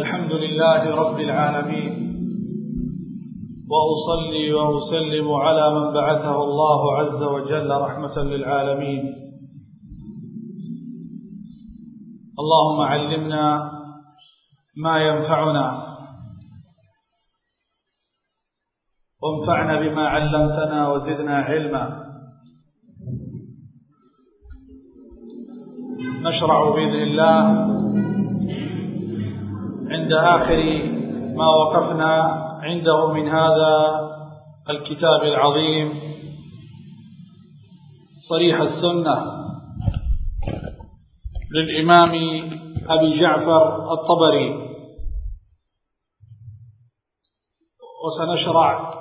الحمد لله رب العالمين. وأصلي وأسلم على من بعثه الله عز وجل رحمة للعالمين. اللهم علمنا ما ينفعنا. وانفعنا بما علمتنا وزدنا علما. نشرع بإذن الله عند آخر ما وقفنا عنده من هذا الكتاب العظيم صريح السنة للإمام أبي جعفر الطبري. وسنشرع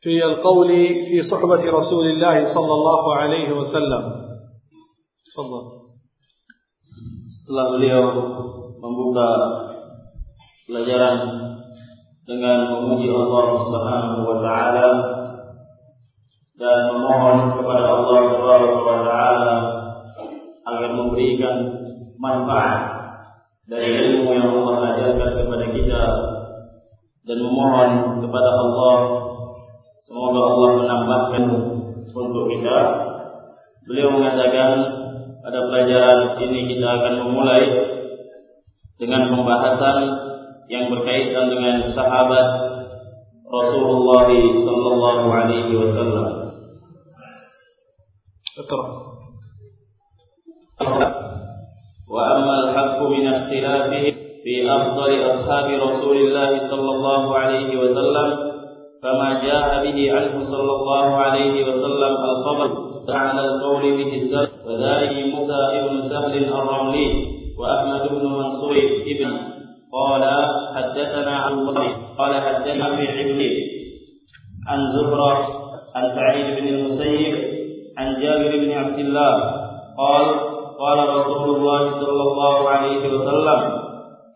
في القول في صحبة رسول الله صلى الله عليه وسلم. تفضل. setelah beliau membuka pelajaran dengan memuji Allah Subhanahu wa taala dan memohon kepada Allah Subhanahu wa taala agar memberikan manfaat dari ilmu yang Allah ajarkan kepada kita dan memohon kepada Allah semoga Allah menambahkan untuk kita. Beliau mengatakan pada pelajaran sini kita akan memulai dengan pembahasan yang berkaitan dengan sahabat Rasulullah sallallahu alaihi wasallam. وأما الحق من اختلافه في أفضل أصحاب رسول الله صلى الله عليه وسلم فما جاء به عنه صلى الله عليه وسلم الخبر على القول به السلف وذلك موسى بن سهل الرملي وأحمد بن منصور ابن قال حدثنا عن قال حدثنا في عبد عن زهرة عن سعيد بن المسيب عن جابر بن عبد الله قال قال رسول الله صلى الله عليه وسلم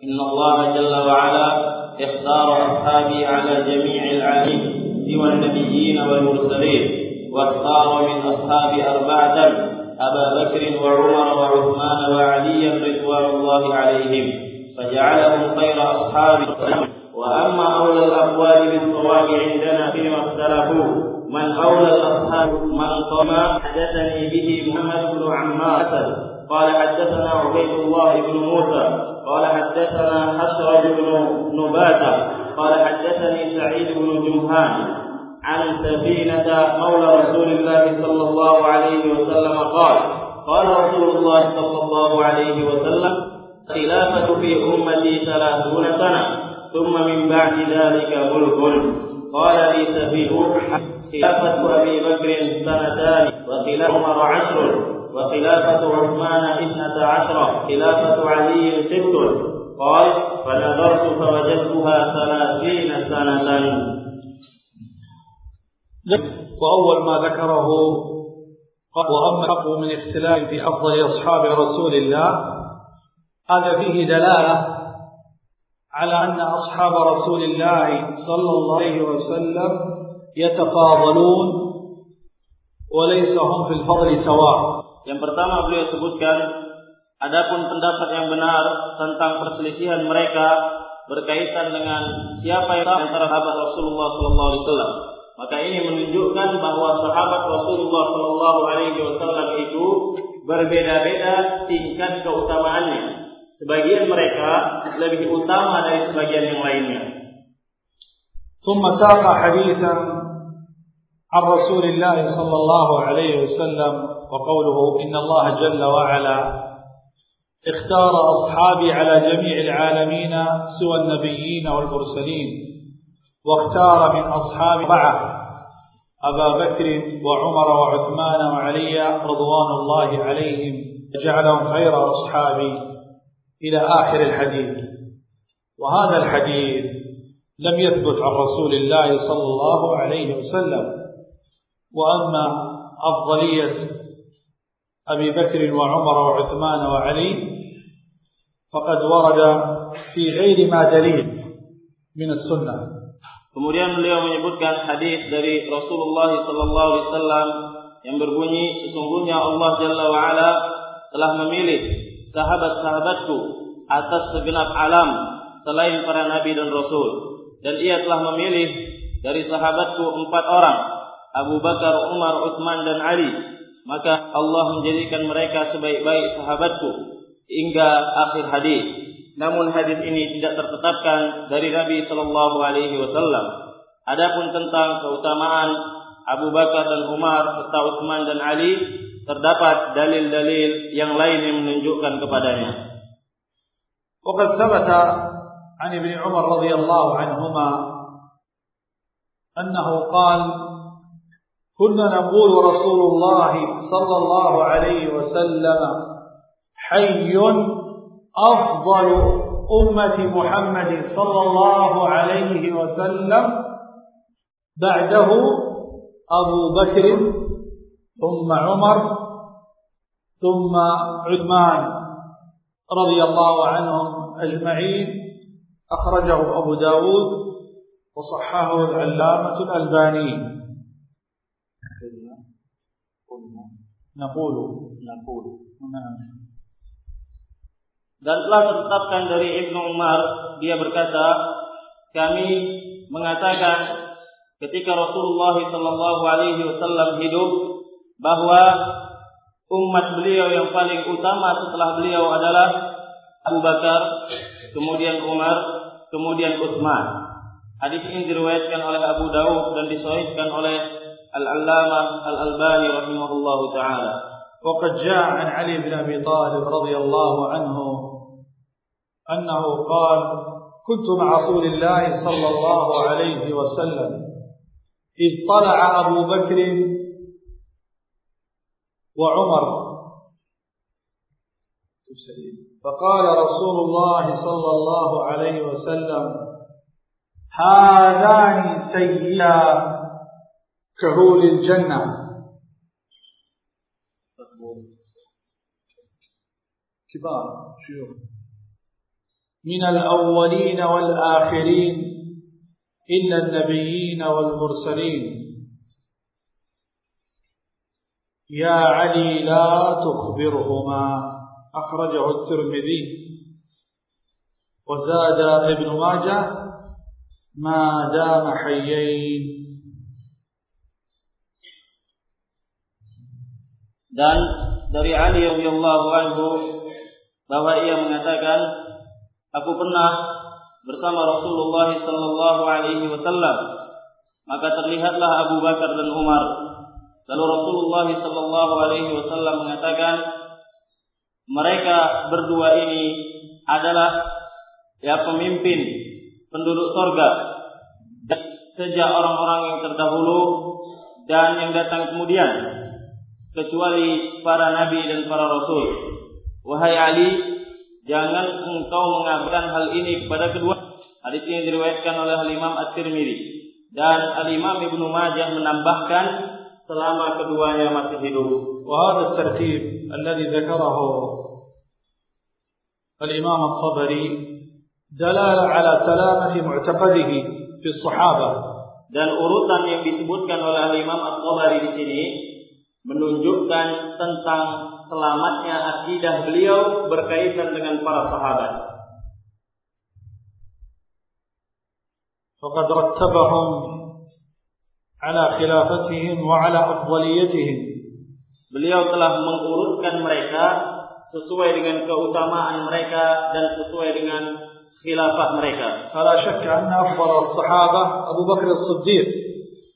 إن الله جل وعلا اختار أصحابي على جميع العالمين سوى النبيين والمرسلين واختار من أصحابي أربعة أبا بكر وعمر وعثمان وعليا رضوان الله عليهم فجعلهم خير أصحاب وأما أولى الأقوال بالصواب عندنا فيما اختلفوا من أولى الأصحاب من قام حدثني به محمد بن عمار. أسد قال حدثنا عبيد الله بن موسى قال حدثنا حشرج بن نباتة قال حدثني سعيد بن جمهان. عن سفينة مولى رسول الله صلى الله عليه وسلم قال قال رسول الله صلى الله عليه وسلم خلافة في أمتي ثلاثون سنة ثم من بعد ذلك ملك. قال لي سفيه خلافة أبي بكر سنتان وخلاف عمر عشر وخلافة عثمان اثنة عشر خلافة علي ست. قال فنظرت فوجدتها ثلاثين سنة. وأول ما ذكره وأما الحق من اختلاف في أفضل أصحاب رسول الله هذا فيه دلالة على أن أصحاب رسول الله صلى الله عليه وسلم يتفاضلون وليس هم في الفضل سواء Yang pertama beliau sebutkan adapun pendapat yang benar tentang perselisihan mereka berkaitan dengan siapa yang antara sahabat Rasulullah sallallahu alaihi wasallam. Maka ini menunjukkan bahwa sahabat Rasulullah sallallahu alaihi wasallam itu berbeda-beda tingkat keutamaannya. Sebagian mereka lebih utama dari sebagian yang lainnya. ثم ساق حديثا عن رسول الله صلى الله عليه وسلم وقوله إن الله جل وعلا اختار أصحابي على جميع العالمين سوى النبيين والمرسلين واختار من أصحاب معه أبا بكر وعمر وعثمان وعلي رضوان الله عليهم جعلهم خير أصحابي إلى آخر الحديث. وهذا الحديث لم يثبت عن رسول الله صلى الله عليه وسلم. وأما أفضلية أبي بكر وعمر وعثمان وعلي فقد ورد في غير ما دليل من السنة. Kemudian beliau menyebutkan hadis dari Rasulullah sallallahu alaihi wasallam yang berbunyi sesungguhnya Allah Jalla wa ala telah memilih sahabat-sahabatku atas segenap alam selain para nabi dan rasul. Dan ia telah memilih dari sahabatku empat orang Abu Bakar, Umar, Utsman dan Ali. Maka Allah menjadikan mereka sebaik-baik sahabatku. Hingga akhir hadis namun hadis ini tidak tertetapkan dari Nabi sallallahu alaihi wasallam adapun tentang keutamaan Abu Bakar dan Umar serta Utsman dan Ali terdapat dalil-dalil yang lain yang menunjukkan kepadanya. وقد ثبت عن ابن عمر رضي الله عنهما أنه قال كنا نقول رسول الله صلى الله عليه وسلم حي أفضل أمة محمد صلى الله عليه وسلم بعده أبو بكر ثم عمر ثم عثمان رضي الله عنهم أجمعين. أخرجه أبو داود وصححه العلامة الألباني. نقول نقول. نعم. dan telah ditetapkan dari Ibnu Umar dia berkata kami mengatakan ketika Rasulullah sallallahu alaihi wasallam hidup bahwa umat beliau yang paling utama setelah beliau adalah Abu Bakar, kemudian Umar, kemudian Utsman. Hadis ini diriwayatkan oleh Abu Dawud dan disahihkan oleh Al-Allamah Al-Albani rahimahullah taala. وقد جاء عن علي بن ابي طالب رضي الله عنه أنه قال كنت مع رسول الله صلى الله عليه وسلم إذ طلع أبو بكر وعمر. فقال رسول الله صلى الله عليه وسلم هذان سيدا كهول الجنة. كبار شيوخ. من الأولين والآخرين إلا النبيين والمرسلين. يا علي لا تخبرهما أخرجه الترمذي. وزاد ابن ماجه ما دام حيين. Dan dari Ali radhiyallahu anhu bahwa ia mengatakan aku pernah bersama Rasulullah sallallahu alaihi wasallam. Maka terlihatlah Abu Bakar dan Umar. Lalu Rasulullah sallallahu alaihi wasallam mengatakan mereka berdua ini adalah ya pemimpin penduduk sorga. Sejak orang-orang yang terdahulu dan yang datang kemudian kecuali para nabi dan para rasul. Wahai Ali jangan engkau mengabarkan hal ini kepada kedua. Hadis ini diriwayatkan oleh Al-Imam At-Tirmidzi dan Al-Imam Ibnu Majah menambahkan selama keduanya masih hidup. وهذا الترتيب الذي ذكره الإمام الطبري دلالة على سلامة معتقده في الصحابة dan urutan yang disebutkan oleh Al-Imam At-Tabari di sini menunjukkan tentang selamatnya akidah beliau berkaitan dengan para sahabat. فقد رتبهم على خلافتهم وعلى أفضليتهم Beliau telah mengurutkan mereka sesuai dengan keutamaan mereka dan sesuai dengan khilafah mereka. فلا شك أن أفضل الصحابة أبو بكر الصديق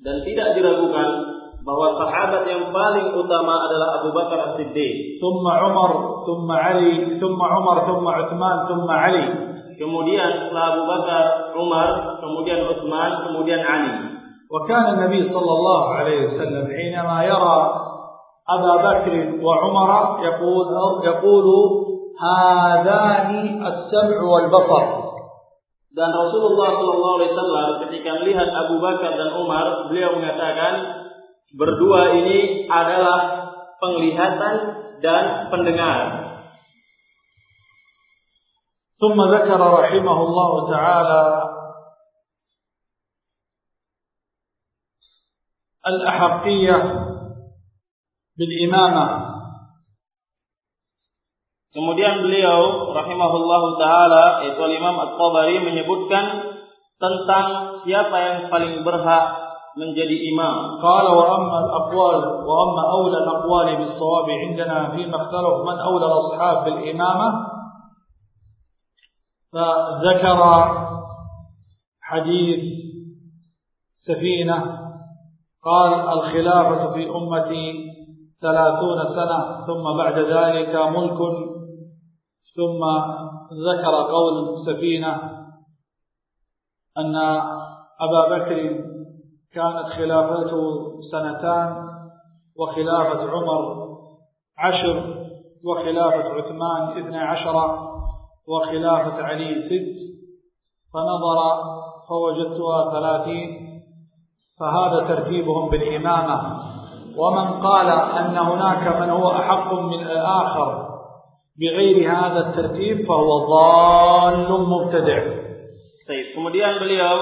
Dan tidak diragukan bahwa sahabat yang paling utama adalah Abu Bakar As-Siddiq. ثم عمر ثم علي ثم عمر ثم عثمان ثم علي Kemudian setelah Abu Bakar, Umar, kemudian Utsman, kemudian Ali. وكان النبي صلى الله عليه وسلم حينما يرى أبا بكر وعمر يقول يقول هذان السمع والبصر Dan Rasulullah Shallallahu Alaihi Wasallam ketika melihat Abu Bakar dan Umar, beliau mengatakan berdua ini adalah penglihatan dan pendengar. ثم ذكر رحمه الله تعالى الأحقية بالإمامة Kemudian beliau rahimahullahu taala yaitu Imam At-Tabari menyebutkan tentang siapa yang paling berhak menjadi imam. Qala wa amma al-aqwal wa amma awla al-aqwali bis-shawab 'indana fi ma ikhtalafa man awla al-ashab bil imamah فذكر حديث سفينة قال الخلافة في أمتي ثلاثون سنة ثم بعد ذلك ملك ثم ذكر قول سفينة أن أبا بكر كانت خلافته سنتان وخلافة عمر عشر وخلافة عثمان اثنى عشر وخلافة علي ست. فنظر فوجدتها ثلاثين. فهذا ترتيبهم بالإمامة. ومن قال أن هناك من هو أحق من الآخر بغير هذا الترتيب فهو ضال مبتدع. Baik, kemudian beliau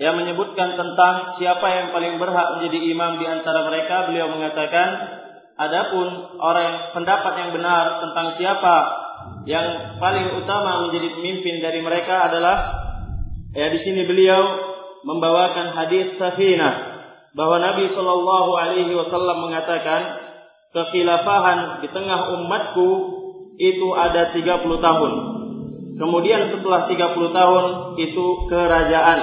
yang menyebutkan tentang siapa yang paling berhak menjadi imam di antara mereka, beliau mengatakan, adapun orang yang pendapat yang benar tentang siapa yang paling utama menjadi pemimpin dari mereka adalah ya di sini beliau membawakan hadis Safinah bahwa Nabi Shallallahu Alaihi Wasallam mengatakan kekhilafahan di tengah umatku itu ada 30 tahun. Kemudian setelah 30 tahun itu kerajaan.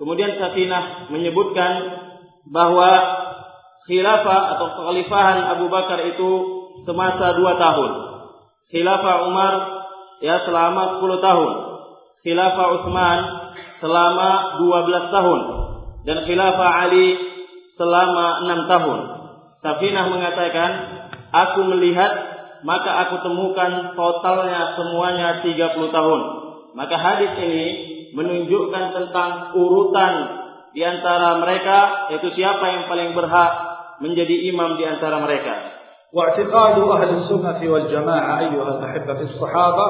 Kemudian Safinah menyebutkan bahwa khilafah atau kekhalifahan Abu Bakar itu semasa dua tahun. Khilafah Umar ya selama 10 tahun. Khilafah Utsman selama 12 tahun dan khilafah Ali selama 6 tahun. Safinah mengatakan, aku melihat maka aku temukan totalnya semuanya 30 tahun. Maka hadis ini menunjukkan tentang urutan di antara mereka yaitu siapa yang paling berhak menjadi imam di antara mereka. واعتقاد أهل السنة والجماعة أيها الأحبة في الصحابة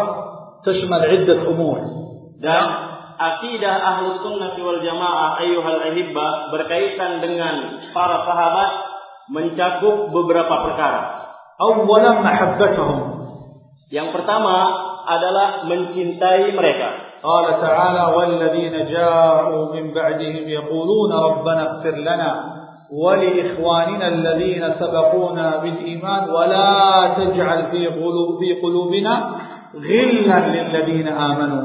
تشمل عدة أمور Dan akidah ahlu sunnah wal jamaah ayyuhal ahibba berkaitan dengan para sahabat mencakup beberapa perkara. أولا محبتهم Yang pertama adalah mencintai mereka. قال تعالى والذين جاءوا من بعدهم يقولون ربنا اغفر لنا ولإخواننا الذين سبقونا بالإيمان ولا تجعل في قلوب في قلوبنا غلا للذين آمنوا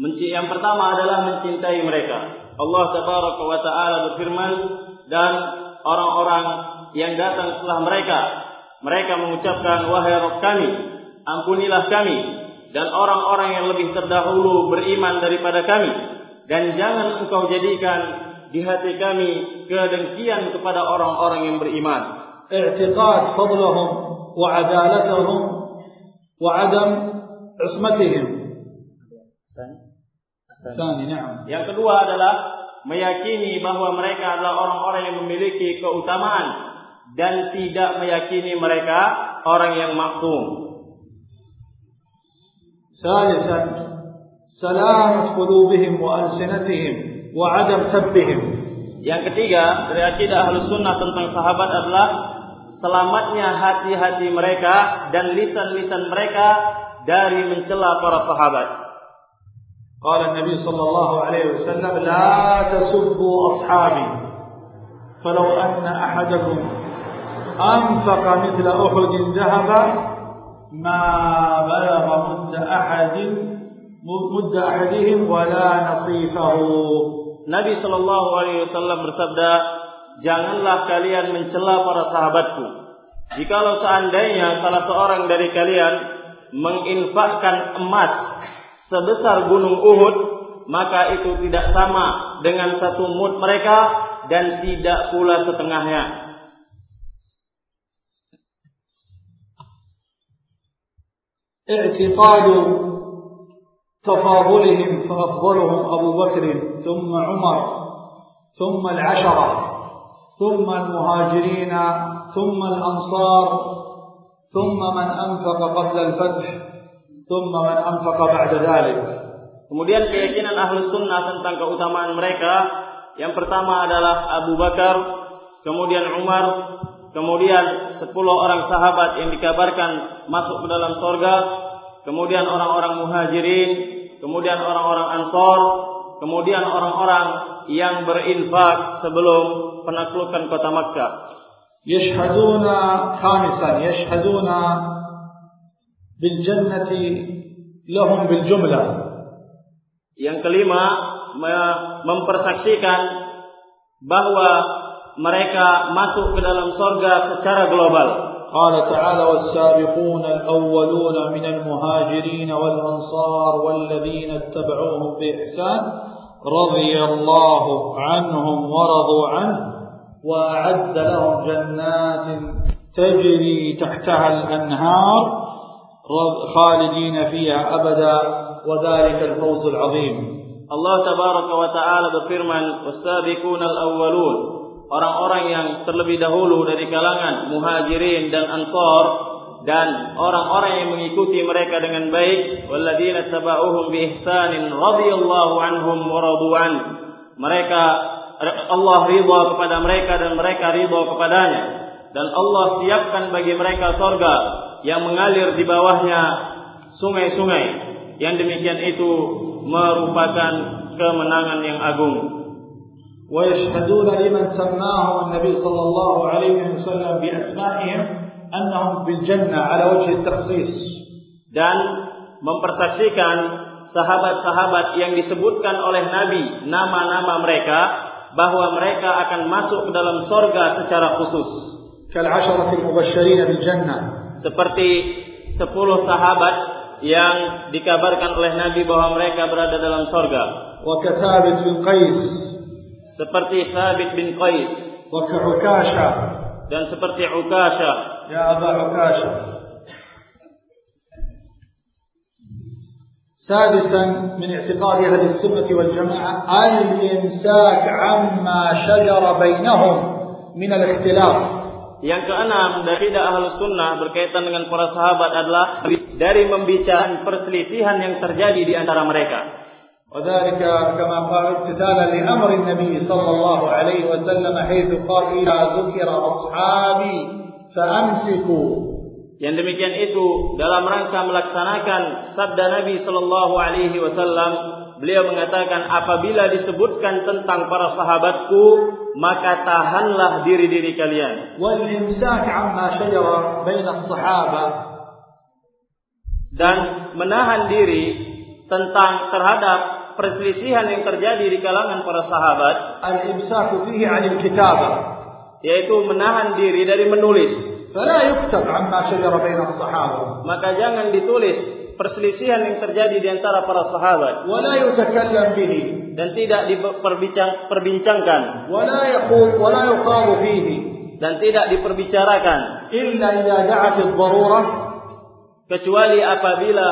Yang pertama adalah mencintai mereka. Allah tabaraka wa taala berfirman dan orang-orang yang datang setelah mereka mereka mengucapkan wahai Rabb kami ampunilah kami dan orang-orang yang lebih terdahulu beriman daripada kami. Dan jangan engkau jadikan di hati kami kedengkian kepada orang-orang yang beriman. I'tiqad fadluhum wa adalatuhum wa adam ismatihim Yang kedua adalah meyakini bahwa mereka adalah orang-orang yang memiliki keutamaan dan tidak meyakini mereka orang yang maksum. ثالثا سلامة قلوبهم وألسنتهم وعدم سبهم Yang ketiga dari akidah ahlus sunnah tentang sahabat adalah selamatnya hati-hati mereka dan lisan-lisan mereka dari mencela para sahabat. قال النبي صلى الله عليه وسلم لا تسبوا أصحابي فلو أن أحدكم أنفق مثل أحد ذهبا ما بلغ مد أحد مد أحدهم ولا نصيفه Nabi Shallallahu Alaihi Wasallam bersabda, janganlah kalian mencela para sahabatku. Jikalau seandainya salah seorang dari kalian menginfakkan emas sebesar gunung Uhud, maka itu tidak sama dengan satu mud mereka dan tidak pula setengahnya. اعتقاد تفاضلهم فأفضلهم أبو بكر ثم عمر ثم العشرة ثم المهاجرين ثم الأنصار ثم من أنفق قبل الفتح ثم من أنفق بعد ذلك. Kemudian keyakinan ahlu sunnah tentang keutamaan mereka yang pertama adalah Abu Bakar, kemudian Umar, kemudian sepuluh orang sahabat yang dikabarkan masuk ke dalam sorga, kemudian orang-orang muhajirin, kemudian orang-orang ansor, kemudian orang-orang yang berinfak sebelum penaklukan kota Makkah. Yashhaduna khamisan, yashhaduna bil jannati lahum bil jumla. Yang kelima mempersaksikan bahwa mereka masuk ke dalam sorga secara global. قال تعالى والسابقون الأولون من المهاجرين والأنصار والذين اتبعوهم بإحسان رضي الله عنهم ورضوا عنه وأعد لهم جنات تجري تحتها الأنهار خالدين فيها أبدا وذلك الفوز العظيم الله تبارك وتعالى berfirman والسابقون الأولون orang-orang yang terlebih dahulu dari kalangan muhajirin dan ansor dan orang-orang yang mengikuti mereka dengan baik walladzina tabauhum bi ihsanin radhiyallahu anhum wa radu'an. Mereka Allah ridha kepada mereka dan mereka ridha kepadanya. Dan Allah siapkan bagi mereka sorga yang mengalir di bawahnya sungai-sungai. Yang demikian itu merupakan kemenangan yang agung ويشهدون لمن سماهم النبي صلى الله عليه وسلم بأسمائهم أنهم بالجنة على وجه التخصيص dan mempersaksikan sahabat-sahabat yang disebutkan oleh Nabi nama-nama mereka bahwa mereka akan masuk ke dalam sorga secara khusus. كالعشرة المبشرين بالجنة seperti sepuluh sahabat yang dikabarkan oleh Nabi bahwa mereka berada dalam sorga. وكثابت بن قيس Seperti Thabit bin Qais وكعكاشة dan seperti Ukasha. يا أبا عكاشة سادسا من اعتقاد أهل السنة والجماعة الإمساك عما شجر بينهم من الاختلاف Yang keenam dari ahlus sunnah berkaitan dengan para sahabat adalah dari membicarakan perselisihan yang terjadi di antara mereka. وذلك كما قال امتثالا لأمر النبي صلى الله عليه وسلم حيث قال إذا ذكر أصحابي فأمسكوا Yang demikian itu dalam rangka melaksanakan sabda Nabi Shallallahu Alaihi Wasallam, beliau mengatakan apabila disebutkan tentang para sahabatku, maka tahanlah diri-diri kalian. والإمساك عما شجر بين الصحابة dan menahan diri tentang terhadap perselisihan yang terjadi di kalangan para sahabat al-imsaku fihi 'anil kitabah yaitu menahan diri dari menulis. Fala yuktab 'amma shajara as-sahabah maka jangan ditulis perselisihan yang terjadi di antara para sahabat. Wala yutakallam bihi. Dan tidak diperbincangkan wala yaqul wala yuqalu fihi. Dan tidak diperbicarakan. Illa idza da'at ad-darurah kecuali apabila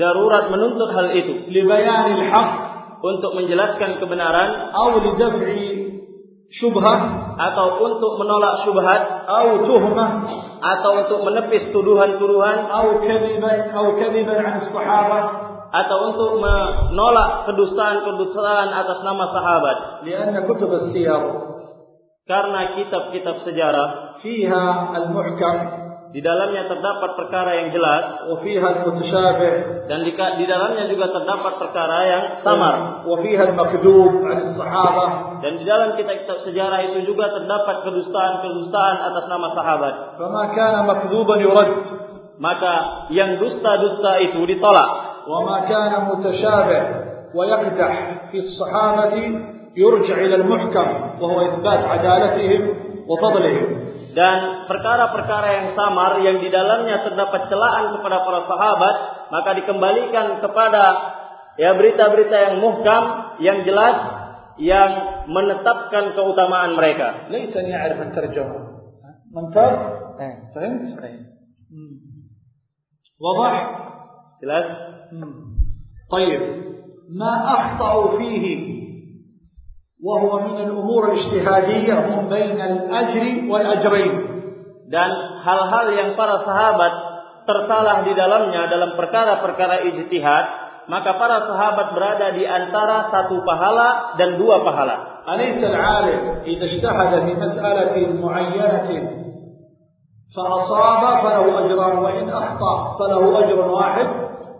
darurat menuntut hal itu. Li bayanil haqq. untuk menjelaskan kebenaran awli dafri syubhah. atau untuk menolak syubhat au tuhmah. atau untuk menepis tuduhan-tuduhan au kadiban au kadiban an sahabat. atau untuk menolak kedustaan-kedustaan atas nama sahabat. Karena kutub siyar, karena kitab-kitab sejarah fiha al-muhkam. di dalamnya terdapat perkara yang jelas وفيها المتشابه dan di, di dalamnya juga terdapat perkara yang samar وفيها المكذوب عن الصحابة dan di dalam kitab-kitab sejarah itu juga terdapat kedustaan-kedustaan atas nama sahabat فما كان مكذوبا يرد maka yang dusta-dusta itu ditolak وما كان متشابه ويقدح في الصحابة يرجع إلى المحكم وهو إثبات عدالتهم وفضلهم dan perkara-perkara yang samar yang di dalamnya terdapat celaan kepada para sahabat maka dikembalikan kepada ya berita-berita yang muhkam yang jelas yang menetapkan keutamaan mereka ليتني أعرف الترجمة منتر فهمت مم. وضح jelas مم. طيب ما أخطأوا فيه وهو من الأمور الاجتهادية هم بين الأجر والأجرين dan hal-hal yang para sahabat tersalah di dalamnya dalam perkara-perkara ijtihad maka para sahabat berada di antara satu pahala dan dua pahala أليس العالم إذا اجتهد في مسألة معينة فأصاب فله أجران وإن أخطأ فله أجر واحد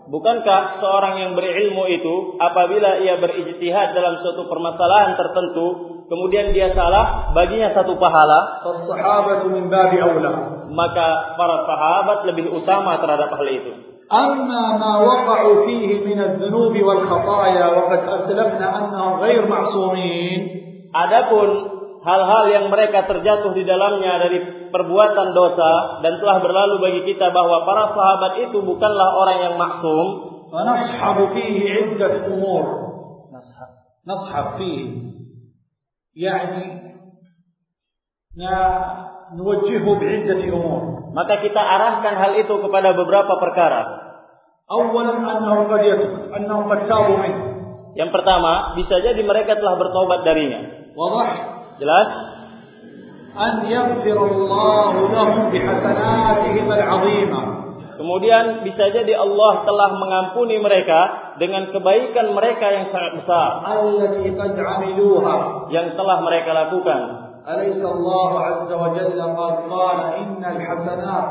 Bukankah seorang yang berilmu itu apabila ia berijtihad dalam suatu permasalahan tertentu kemudian dia salah baginya satu pahala فالصحابة من باب أولى maka para sahabat lebih utama terhadap hal itu أما ما وقعوا فيه من الذنوب والخطايا وقد أسلفنا أنهم غير معصومين Adapun hal-hal yang mereka terjatuh di dalamnya dari perbuatan dosa dan telah berlalu bagi kita bahwa para sahabat itu bukanlah orang yang maksum. Nashabu fihi iddat umur. Nashab. Nashab fihi. Yani nuwajjihu bi'iddati umur. Maka kita arahkan hal itu kepada beberapa perkara. Awalan annahum qad annahum qad Yang pertama, bisa jadi mereka telah bertobat darinya. Wadah Jelas? An yaghfirullahu lahum bihasanatihim al Kemudian bisa jadi Allah telah mengampuni mereka dengan kebaikan mereka yang sangat besar. Allati. Yang telah mereka lakukan. Alaysa Allah 'azza wa jalla qad qala hasanat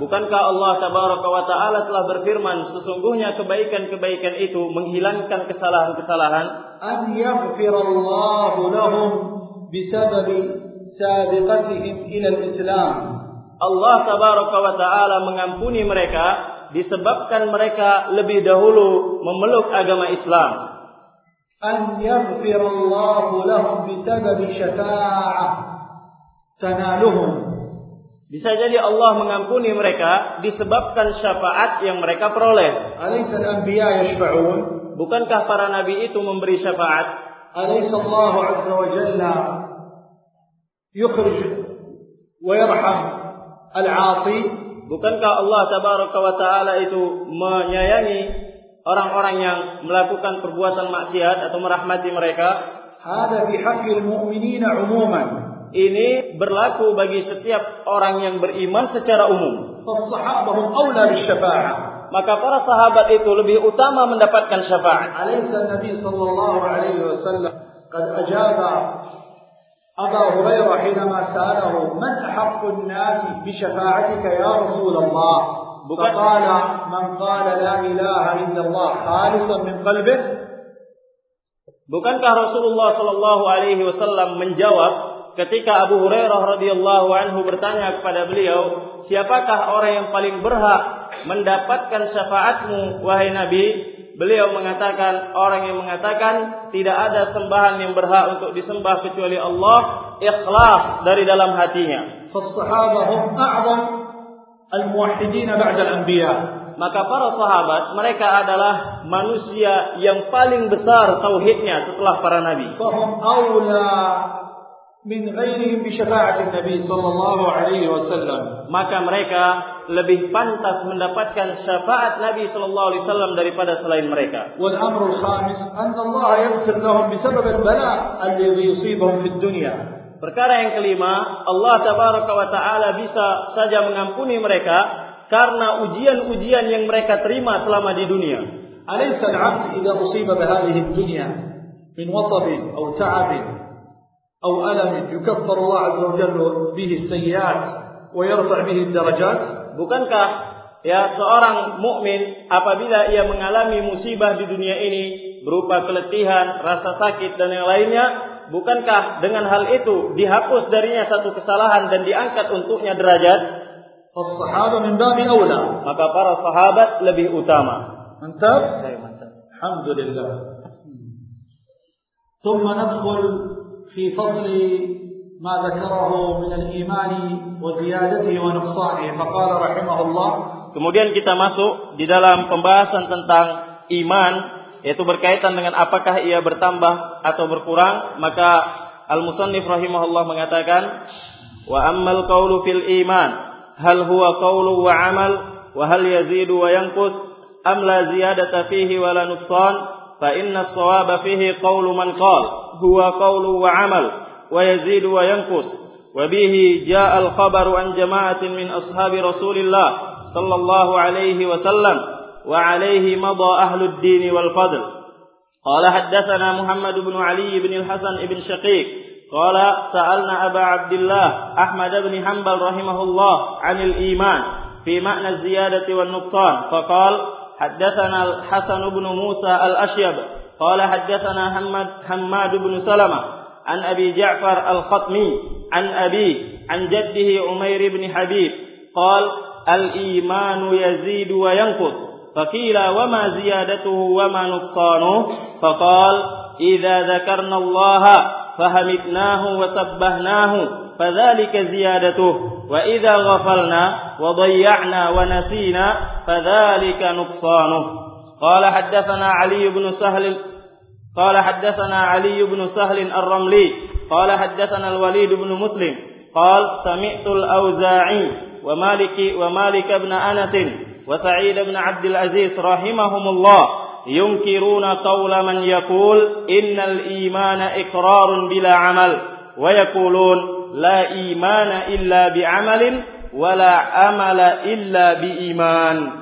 bukankah Allah tabaraka wa taala telah berfirman sesungguhnya kebaikan-kebaikan itu menghilangkan kesalahan-kesalahan أن يغفر الله لهم بسبب سابقتهم إلى الإسلام Allah tabaraka wa taala mengampuni mereka disebabkan mereka lebih dahulu memeluk agama Islam أن يغفر الله لهم بسبب شفاعة تنالهم bisa jadi Allah mengampuni mereka disebabkan syafaat yang mereka peroleh أليس الأنبياء يشفعون bukankah para nabi itu memberi syafaat أليس الله عز وجل يخرج ويرحم العاصي bukankah Allah tabaraka wa taala itu menyayangi orang-orang yang melakukan perbuatan maksiat atau merahmati mereka هذا في حق المؤمنين عموما ini berlaku bagi setiap orang yang beriman secara umum فالصحابة هم أولى بالشفاعة maka para sahabat itu lebih utama mendapatkan syafaat أليس النبي صلى الله عليه وسلم قد أجاب أبا هريرة حينما سأله من أحق الناس بشفاعتك يا رسول الله Bukan- فقال من قال لا إله إلا الله خالصا من قلبه bukankah Rasulullah Shallallahu alaihi wasallam menjawab ketika Abu Hurairah radhiyallahu anhu bertanya kepada beliau, "Siapakah orang yang paling berhak mendapatkan syafaatmu wahai Nabi?" Beliau mengatakan, orang yang mengatakan tidak ada sembahan yang berhak untuk disembah kecuali Allah, ikhlas dari dalam hatinya. Maka para sahabat mereka adalah manusia yang paling besar tauhidnya setelah para nabi min ghairihim bi syafa'atin Nabi sallallahu alaihi wasallam. Maka mereka lebih pantas mendapatkan syafaat Nabi sallallahu alaihi wasallam daripada selain mereka. Wal amru khamis anna Allah yaghfir lahum bi sabab al-bala alladhi yusibuhum fid dunya. Perkara yang kelima, Allah tabaraka wa taala bisa saja mengampuni mereka karena ujian-ujian yang mereka terima selama di dunia. Alaysa al-'abd idza usiba bi hadhihi ad-dunya min wasabin aw ta'abin أو ألم يكفر الله عز وجل به السيئات ويرفع به الدرجات Bukankah ya seorang mukmin apabila ia mengalami musibah di dunia ini berupa keletihan, rasa sakit dan yang lainnya, bukankah dengan hal itu dihapus darinya satu kesalahan dan diangkat untuknya derajat? فالصحابة من باب أولى Maka para sahabat lebih utama. منتاب الحمد لله ثم ندخل في فصل ما ذكره من الإيمان وزيادته ونقصانه فقال رحمه الله Kemudian kita masuk di dalam pembahasan tentang iman yaitu berkaitan dengan apakah ia bertambah atau berkurang maka al-musannif rahimahullah mengatakan wa ammal qawlu fil iman hal huwa qawlu wa amal wa hal yazidu wa yanqus am la ziyadata fihi wa la nuqsan فإن الصواب فيه قول من قال هو قول وعمل ويزيد وينقص. وبه جاء الخبر عن جماعة من أصحاب رسول الله صلى الله عليه وسلم وعليه مضى أهل الدين والفضل. قال حدثنا محمد بن علي بن الحسن بن شقيق قال سألنا أبا عبد الله أحمد بن حنبل رحمه الله عن الإيمان في معنى الزيادة والنقصان فقال حدثنا الحسن بن موسى الأشيب قال حدثنا حماد, حماد بن سلمة عن أبي جعفر الخطمي عن أبي عن جده عمير بن حبيب قال الإيمان يزيد وينقص فقيل وما زيادته وما نقصانه؟ فقال إذا ذكرنا الله فهمدناه وسبهناه فذلك زيادته. وإذا غفلنا وضيعنا ونسينا فذلك نقصانه. قال حدثنا علي بن سهل قال حدثنا علي بن سهل الرملي قال حدثنا الوليد بن مسلم قال سمعت الأوزاعي ومالك ومالك بن أنس وسعيد بن عبد العزيز رحمهم الله ينكرون قول من يقول إن الإيمان إقرار بلا عمل ويقولون لا إيمان إلا بعمل ولا عمل إلا بإيمان.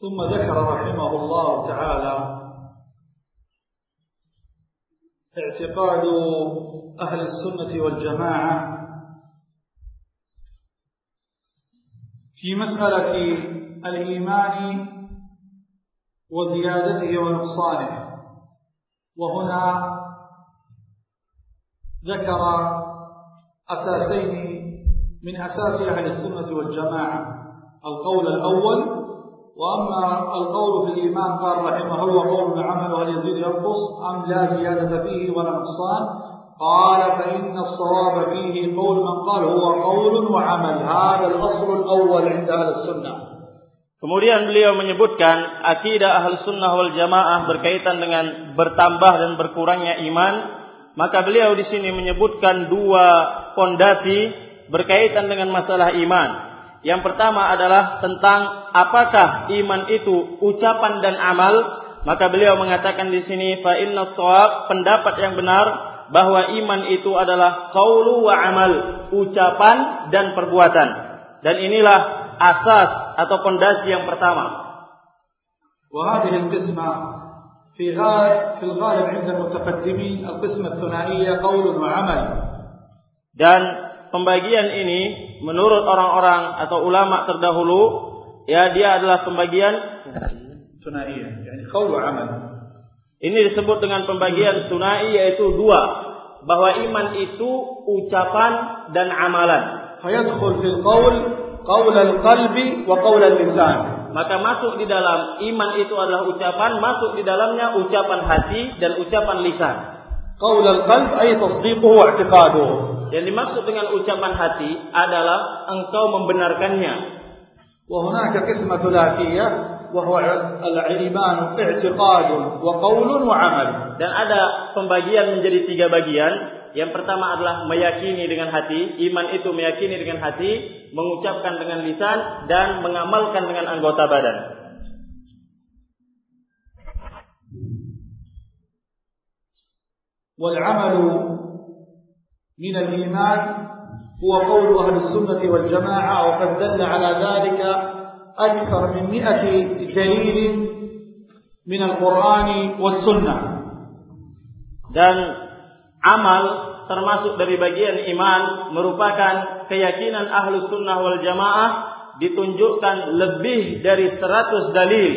ثم ذكر رحمه الله تعالى اعتقاد أهل السنة والجماعة في مسألة الإيمان وزيادته ونقصانه. وهنا ذكر أساسين من أساس أهل السنة والجماعة. القول الأول وأما القول في الإيمان قال رحمه الله قول العمل هل يزيد ينقص أم لا زيادة فيه ولا نقصان. قال فإن الصواب فيه قول من قال هو قول وعمل هذا الأصل الأول عند أهل السنة Kemudian beliau menyebutkan akidah ahli sunnah wal jamaah berkaitan dengan bertambah dan berkurangnya iman. Maka beliau di sini menyebutkan dua pondasi berkaitan dengan masalah iman. Yang pertama adalah tentang apakah iman itu ucapan dan amal. Maka beliau mengatakan di sini fa inna pendapat yang benar bahwa iman itu adalah qaulu wa amal, ucapan dan perbuatan. Dan inilah asas atau pondasi yang pertama. وهذه القسمة في غالب في الغالب عند المتقدمين القسمة الثنائية قول وعمل. Dan pembagian ini menurut orang-orang atau ulama terdahulu ya dia adalah pembagian ثنائية يعني قول وعمل. Ini disebut dengan pembagian tunai yaitu dua, bahwa iman itu ucapan dan amalan. Fayadkhul fil qaul wa lisan. Maka masuk di dalam iman itu adalah ucapan, masuk di dalamnya ucapan hati dan ucapan lisan. Qaul qalb ay tasdiquhu wa i'tiqaduhu. Yang dimaksud dengan ucapan hati adalah engkau membenarkannya. Wa hunaka وهو الإيمان اعتقاد وقول وعمل dan ada pembagian menjadi tiga bagian yang pertama adalah meyakini dengan hati, iman itu meyakini dengan hati, mengucapkan dengan lisan dan mengamalkan dengan anggota badan. والعمل من الإيمان هو قول أهل السنة والجماعة وقد دل على ذلك أكثر من مئة دليل من القرآن والسنة dan amal termasuk dari bagian iman merupakan keyakinan ahlus sunnah wal jamaah ditunjukkan lebih dari 100 dalil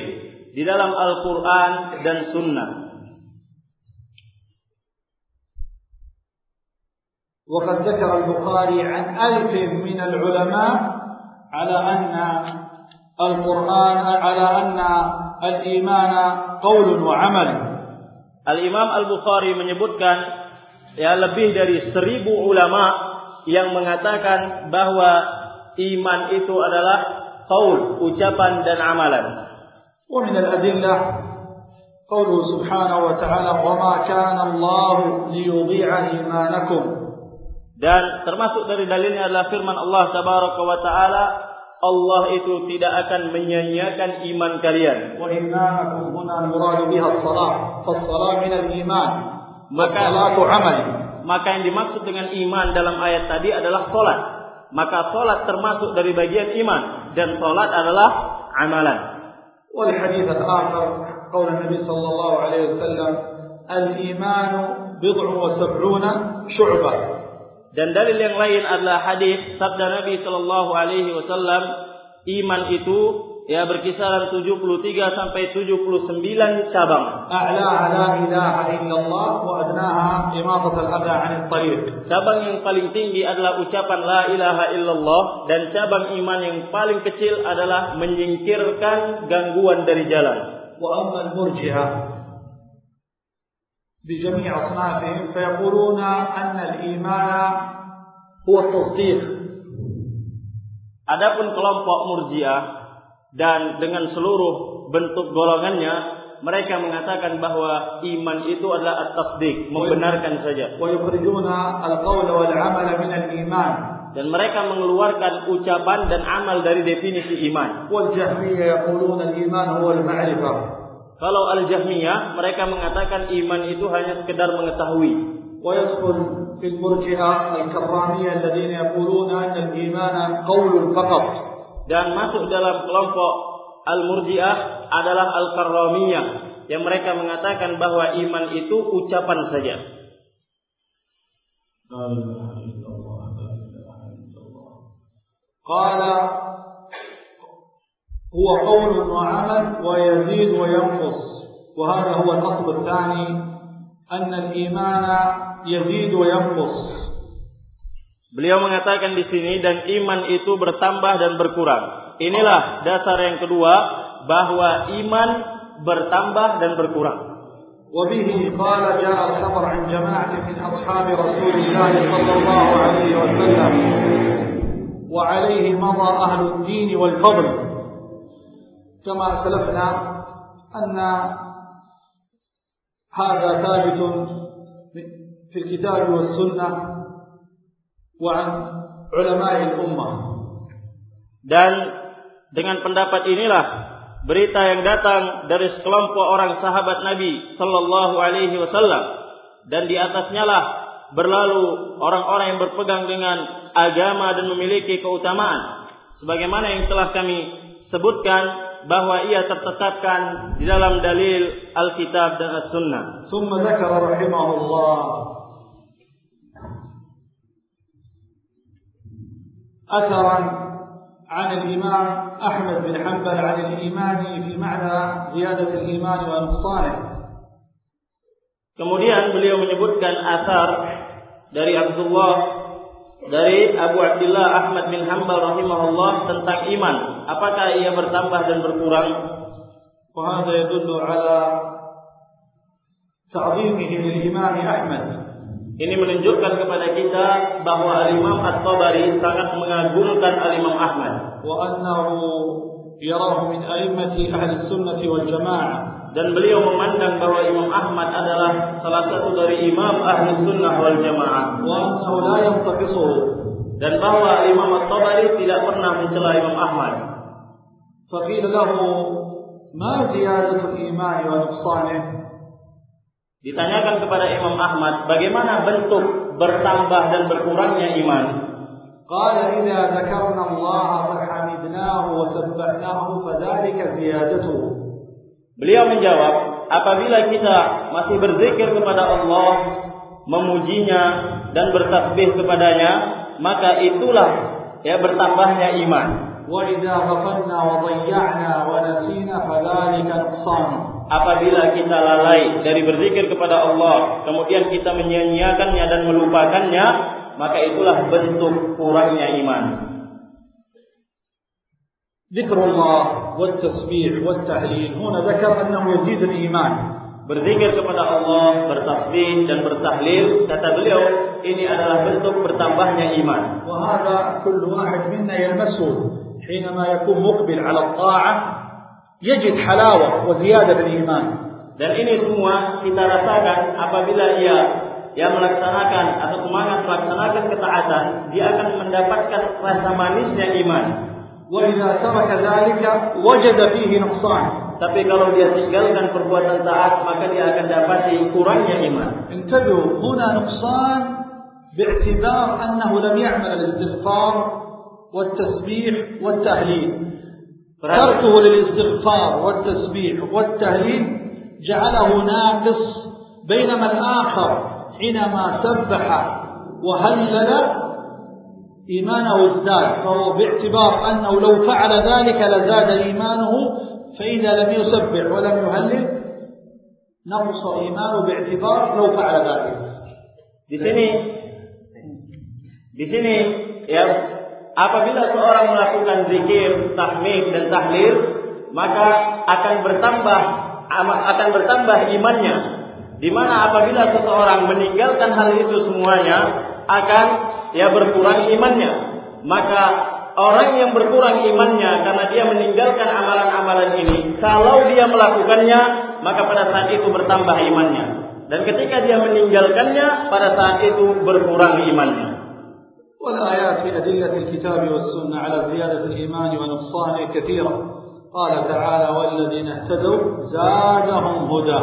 di dalam Al-Quran dan Sunnah. وقد ذكر البخاري عن ألف من العلماء على أن القرآن على أن الإيمان قول وعمل. Al-Imam Al-Bukhari menyebutkan ya lebih dari seribu ulama yang mengatakan bahwa iman itu adalah qaul, ucapan dan amalan. ومن الأدلة قوله سبحانه وتعالى وما كان الله ليضيع إيمانكم Dan termasuk dari dalilnya adalah firman Allah tabaraka wa taala Allah itu tidak akan menyanyiakan iman kalian. iman." Maka. Maka yang dimaksud dengan iman dalam ayat tadi adalah sholat. Maka sholat termasuk dari bagian iman dan sholat adalah amalan. Wal hadits al-akhir Nabi sallallahu alaihi wasallam al-iman bid'u. Dan dalil yang lain adalah hadis sabda Nabi Shallallahu Alaihi Wasallam, iman itu ya berkisaran 73 sampai 79 cabang. Cabang yang paling tinggi adalah ucapan la ilaha illallah dan cabang iman yang paling kecil adalah menyingkirkan gangguan dari jalan. Wa murji'ah بجميع أصنافهم فيقولون أن الإيمان هو التصديق Adapun kelompok Murji'ah dan dengan seluruh bentuk golongannya mereka mengatakan bahwa iman itu adalah at-tasdiq, membenarkan saja. ويخرجون القول والعمل من الإيمان Dan mereka mengeluarkan ucapan dan amal dari definisi iman. والجهمية يقولون الإيمان هو المعرفة Kalau Al-Jahmiyah mereka mengatakan iman itu hanya sekedar mengetahui. ويدخل في المرجئة الكرامية الذين يقولون أن الإيمان قول فقط Dan masuk dalam kelompok Al-Murji'ah adalah Al-Karramiyah yang mereka mengatakan bahwa iman itu ucapan saja. لا هو قول وعمل ويزيد وينقص وهذا هو الأصل الثاني أن الإيمان يزيد وينقص Beliau mengatakan di sini dan iman itu bertambah dan berkurang. Inilah dasar yang kedua bahwa iman bertambah dan berkurang. وبه قال جاء الخبر عن جماعة من أصحاب رسول الله صلى الله عليه وسلم وعليه مضى أهل الدين والفضل كما سلفنا أن هذا ثابت في الكتاب والسنة وعن علماء الأمة Dan dengan pendapat inilah berita yang datang dari sekelompok orang sahabat Nabi sallallahu alaihi wasallam dan di atasnya lah berlalu orang-orang yang berpegang dengan agama dan memiliki keutamaan sebagaimana yang telah kami sebutkan bahwa ia tertetapkan di dalam dalil Alkitab dan As-Sunnah. ثم ذكر رحمه الله أثرا عن الإمام أحمد بن حنبل عن الإيمان في معنى زيادة الإيمان ونقصانه Kemudian beliau menyebutkan asar dari Abdullah dari Abu Abdullah Ahmad bin Hambal rahimahullah tentang iman. Apakah ia bertambah dan berkurang? Fahadha yadullu ala ta'zimihi lil Imam Ahmad. Ini menunjukkan kepada kita bahwa Al-Imam At-Tabari sangat mengagungkan Al-Imam Ahmad. Wa annahu yarahu min a'immati ahli sunnah wal jamaah dan beliau memandang bahwa Imam Ahmad adalah salah satu dari imam ahli sunnah wal jamaah وأنه لا ينتقصه dan bahwa Imam At-Tabari tidak pernah mencela Imam Ahmad. فقيل له ما زيادة الإيمان ونقصانه Ditanyakan kepada Imam Ahmad bagaimana bentuk bertambah dan berkurangnya iman. قال إذا ذكرنا الله فحمدناه وسبحناه فذلك زيادته Beliau menjawab, apabila kita masih berzikir kepada Allah, memujinya dan bertasbih kepadanya, maka itulah ya bertambahnya iman. Apabila kita lalai dari berzikir kepada Allah, kemudian kita menyanyiakannya dan melupakannya, maka itulah bentuk kurangnya iman. ذكر الله والتسبيح والتهليل هنا ذكر أنه يزيد الإيمان Berzikir kepada Allah, bertasbih dan bertahlil, kata beliau, ini adalah bentuk bertambahnya iman. وهذا كل واحد منا يلمسه حينما يكون مقبل على الطاعة يجد حلاوة وزيادة الإيمان Dan ini semua kita rasakan apabila ia yang melaksanakan atau semangat melaksanakan ketaatan, dia akan mendapatkan rasa manisnya iman. وإذا ترك ذلك وجد فيه نقصان. Tapi kalau dia tinggalkan perbuatan taat, maka dia akan dapati kurangnya iman. انتبهوا هنا نقصان باعتبار أنه لم يعمل الاستغفار والتسبيح والتهليل. تركه للاستغفار والتسبيح والتهليل جعله ناقص بينما الآخر حينما سبح وهلل إيمانه ازداد فهو باعتبار أنه لو فعل ذلك لزاد إيمانه فإذا لم يسبح ولم يهلل نقص إيمانه باعتبار لو فعل ذلك Di sini di sini ya apabila seorang melakukan zikir, tahmid dan tahlil maka akan bertambah akan bertambah imannya. Di mana apabila seseorang meninggalkan hal itu semuanya akan ya berkurang imannya. Maka orang yang berkurang imannya karena dia meninggalkan amalan-amalan ini, kalau dia melakukannya, maka pada saat itu bertambah imannya. Dan ketika dia meninggalkannya, pada saat itu berkurang imannya. والآيات في أدلة الكتاب والسنة على زيادة الإيمان ونقصانه كثيرة قال تعالى والذين اهتدوا زادهم هدى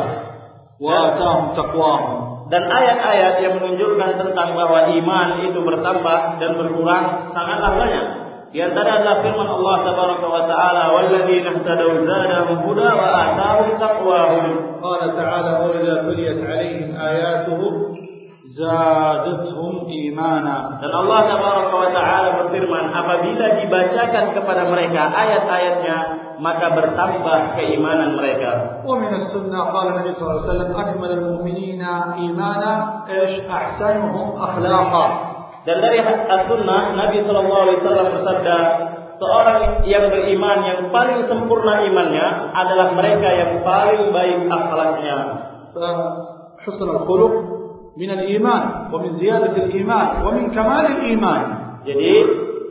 وآتاهم تقواهم dan ayat-ayat yang menunjukkan tentang bahwa iman itu bertambah dan berkurang sangatlah banyak. Di antara adalah firman Allah Tabaraka wa taala, "Walladzina ihtadaw zadahum huda wa ataahum taqwahum." Qala ta'ala: "Wa idza tuliyat 'alaihim ayatuhu zadatuhum imana." Dan Allah Tabaraka wa taala berfirman, apabila dibacakan kepada mereka ayat-ayatnya, maka bertambah keimanan mereka. ومن السنة قال النبي صلى الله عليه وسلم أكمل المؤمنين إيمانا إيش أحسنهم أخلاقا Dan dari as-sunnah Nabi Shallallahu Alaihi Wasallam bersabda, seorang yang beriman yang paling sempurna imannya adalah mereka yang paling baik akhlaknya. فحسن الخلق من الإيمان ومن زيادة الإيمان ومن كمال الإيمان Jadi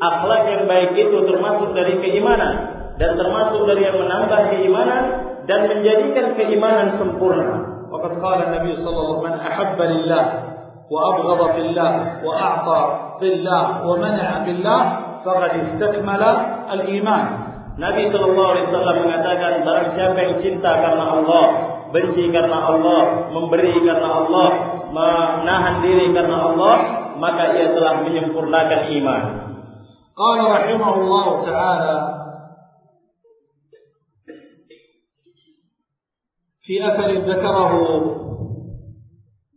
akhlak yang baik itu termasuk dari keimanan dan termasuk dari yang menambah keimanan dan menjadikan keimanan sempurna. وقد قال النبي صلى الله عليه وسلم من أحب لله وأبغض في الله وأعطى في الله ومنع في الله فقد استكمل الإيمان Nabi Shallallahu Alaihi Wasallam mengatakan barang siapa yang cinta karena Allah, benci karena Allah, memberi karena Allah, menahan diri karena Allah, maka ia telah menyempurnakan iman. قال رحمه الله في أثر ذكره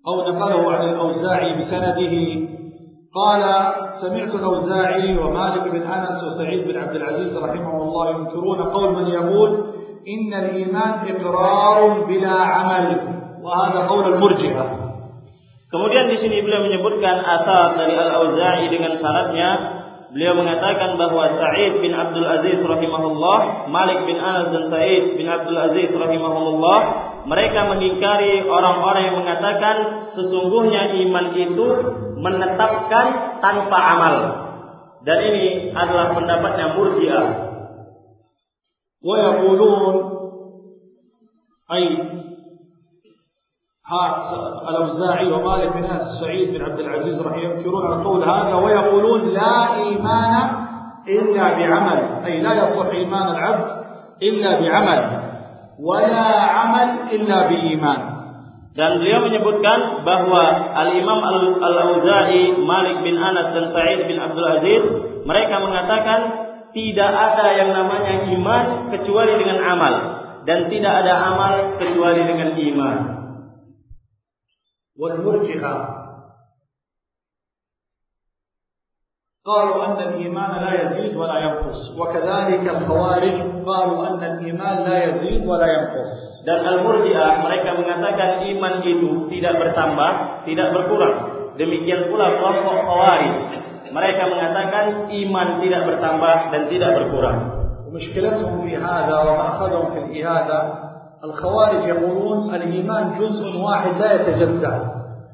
أو نقله عن الأوزاعي بسنده قال سمعت الأوزاعي ومالك بن أنس وسعيد بن عبد العزيز رحمه الله ينكرون قول من يقول إن الإيمان إقرار بلا عمل وهذا قول المرجئة. Kemudian di sini beliau menyebutkan asal dari Al-Auza'i dengan syaratnya Beliau mengatakan bahwa Sa'id bin Abdul Aziz rahimahullah, Malik bin Anas dan Sa'id bin Abdul Aziz rahimahullah, mereka mengingkari orang-orang yang mengatakan sesungguhnya iman itu menetapkan tanpa amal. Dan ini adalah pendapatnya Murji'ah. Wa yaqulun ay الأوزاعي ومالك بن أنس سعيد بن عبد العزيز رحمه ينكرون القول هذا ويقولون لا إيمان إلا بعمل أي لا يصح إيمان العبد إلا بعمل ولا عمل إلا بإيمان Dan beliau menyebutkan bahwa Al-Imam Al-Auza'i, Malik bin Anas dan Sa'id bin Abdul Aziz, mereka mengatakan tidak ada yang namanya iman kecuali dengan amal dan tidak ada amal kecuali dengan iman. والمرجئة قالوا أن الإيمان لا يزيد ولا ينقص وكذلك الخوارج قالوا أن الإيمان لا يزيد ولا ينقص Dan Al-Murji'ah mereka mengatakan iman itu tidak bertambah, tidak berkurang. Demikian pula kelompok Khawarij. Mereka mengatakan iman tidak bertambah dan tidak berkurang. ومشكلتهم في هذا ومأخذهم في الإهادة الخوارج يقولون الإيمان جزء واحد لا يتجزأ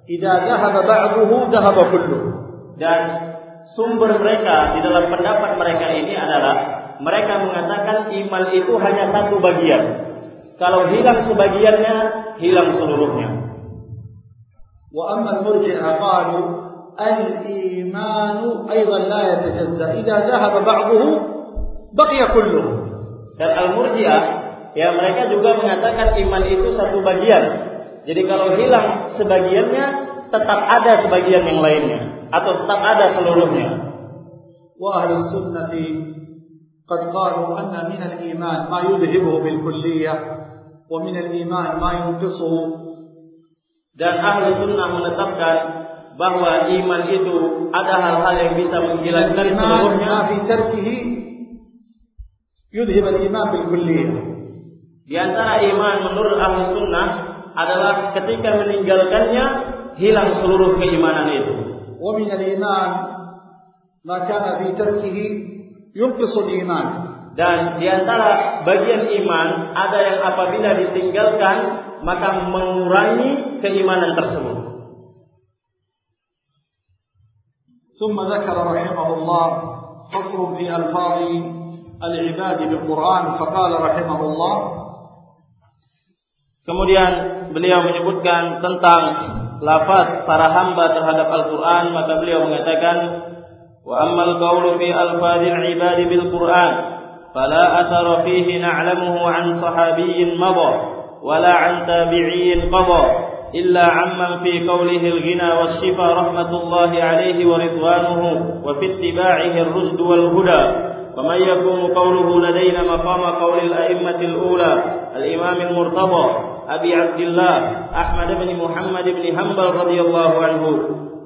إذا ذهب بعضه ذهب كله Dan sumber mereka di dalam pendapat mereka ini adalah mereka mengatakan iman itu hanya satu bagian. Kalau hilang sebagiannya, hilang seluruhnya. وأما المرجئة قالوا الإيمان أيضا لا يتجزأ إذا ذهب بعضه بقي كله Dan Al-Murji'ah ya mereka juga mengatakan iman itu satu bagian. Jadi kalau hilang sebagiannya, tetap ada sebagian yang lainnya atau tetap ada seluruhnya. وأهل السنة قد قالوا أن من الإيمان ما يذهبه بالكلية ومن الإيمان ما ينقصه dan ahlu sunnah menetapkan bahwa iman itu ada hal-hal yang bisa menghilangkan seluruhnya. ما في تركه يذهب الإيمان بالكلية. Di antara iman menurut ahlu sunnah adalah ketika meninggalkannya hilang seluruh keimanan itu. ومن الإيمان ما كان في تركه ينقص الإيمان. Dan di antara bagian iman ada yang apabila ditinggalkan maka mengurangi keimanan tersebut. ثم ذكر رحمه الله فصل في ألفاظ العباد بالقرآن فقال رحمه الله Kemudian beliau menyebutkan tentang lafaz para hamba terhadap Al-Qur'an maka beliau mengatakan wa ammal qawlu fi alfazil ibadi bil Qur'an fala athara fihi na'lamuhu an sahabiyyin madha tabi'iyyin qadha illa amman fi qawlihi al-ghina was-shifa rahmatullahi alayhi wa ridwanuhu wa fi ittiba'ihi ar-rushd wal huda فمن يكون قوله لدينا مقام قول الأئمة الأولى الإمام المرتضى أبي عبد الله أحمد بن محمد بن حنبل رضي الله عنه.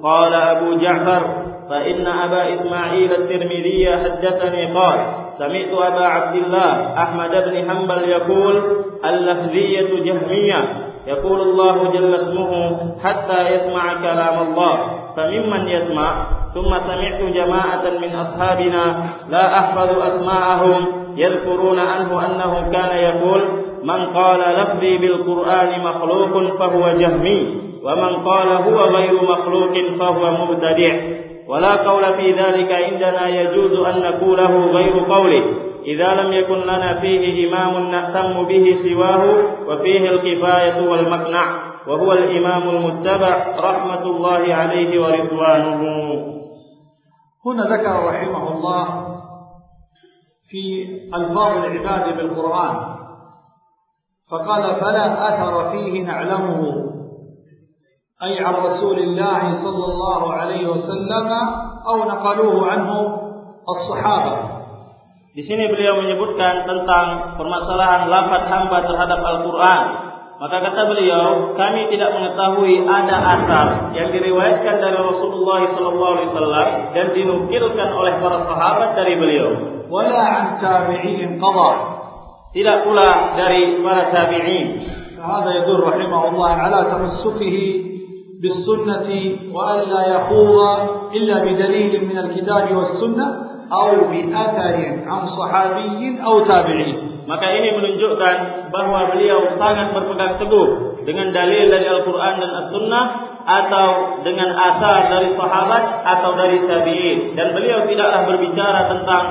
قال أبو جعفر فإن أبا إسماعيل الترمذي حدثني قال سمعت أبا عبد الله أحمد بن حنبل يقول اللفظية جهمية. يقول الله جل اسمه حتى يسمع كلام الله فممن يسمع؟ ثم سمعت جماعة من أصحابنا لا أحفظ أسماءهم يذكرون عنه أنه كان يقول من قال لفظي بالقرآن مخلوق فهو جهمي ومن قال هو غير مخلوق فهو مبتدع. ولا قول في ذلك عندنا يجوز أن نقوله غير قوله. إذا لم يكن لنا فيه إمام نهتم به سواه وفيه الكفاية والمقنع وهو الإمام المتبع رحمة الله عليه ورضوانه. هنا ذكر رحمه الله في ألفاظ العباد بالقرآن. فقال فلا أثر فيه نعلمه أي عن رسول الله صلى الله عليه وسلم أو نقلوه عنه الصحابة Di sini beliau menyebutkan tentang permasalahan lafaz hamba terhadap Al-Quran. Maka kata beliau, kami tidak mengetahui ada asar yang diriwayatkan dari Rasulullah SAW dan dinukilkan oleh para sahabat dari beliau. ولا عن تابعي قضى Tidak pula dari para tabi'in. فهذا يدل رحمه الله على تمسكه بالسنة وألا يخوض إلا بدليل من الكتاب والسنة أو بأثر عن صحابي أو تابعي Maka ini menunjukkan bahwa beliau sangat berpegang teguh dengan dalil dari Al-Quran dan As-Sunnah atau dengan asar dari sahabat atau dari tabi'in. Dan beliau tidaklah berbicara tentang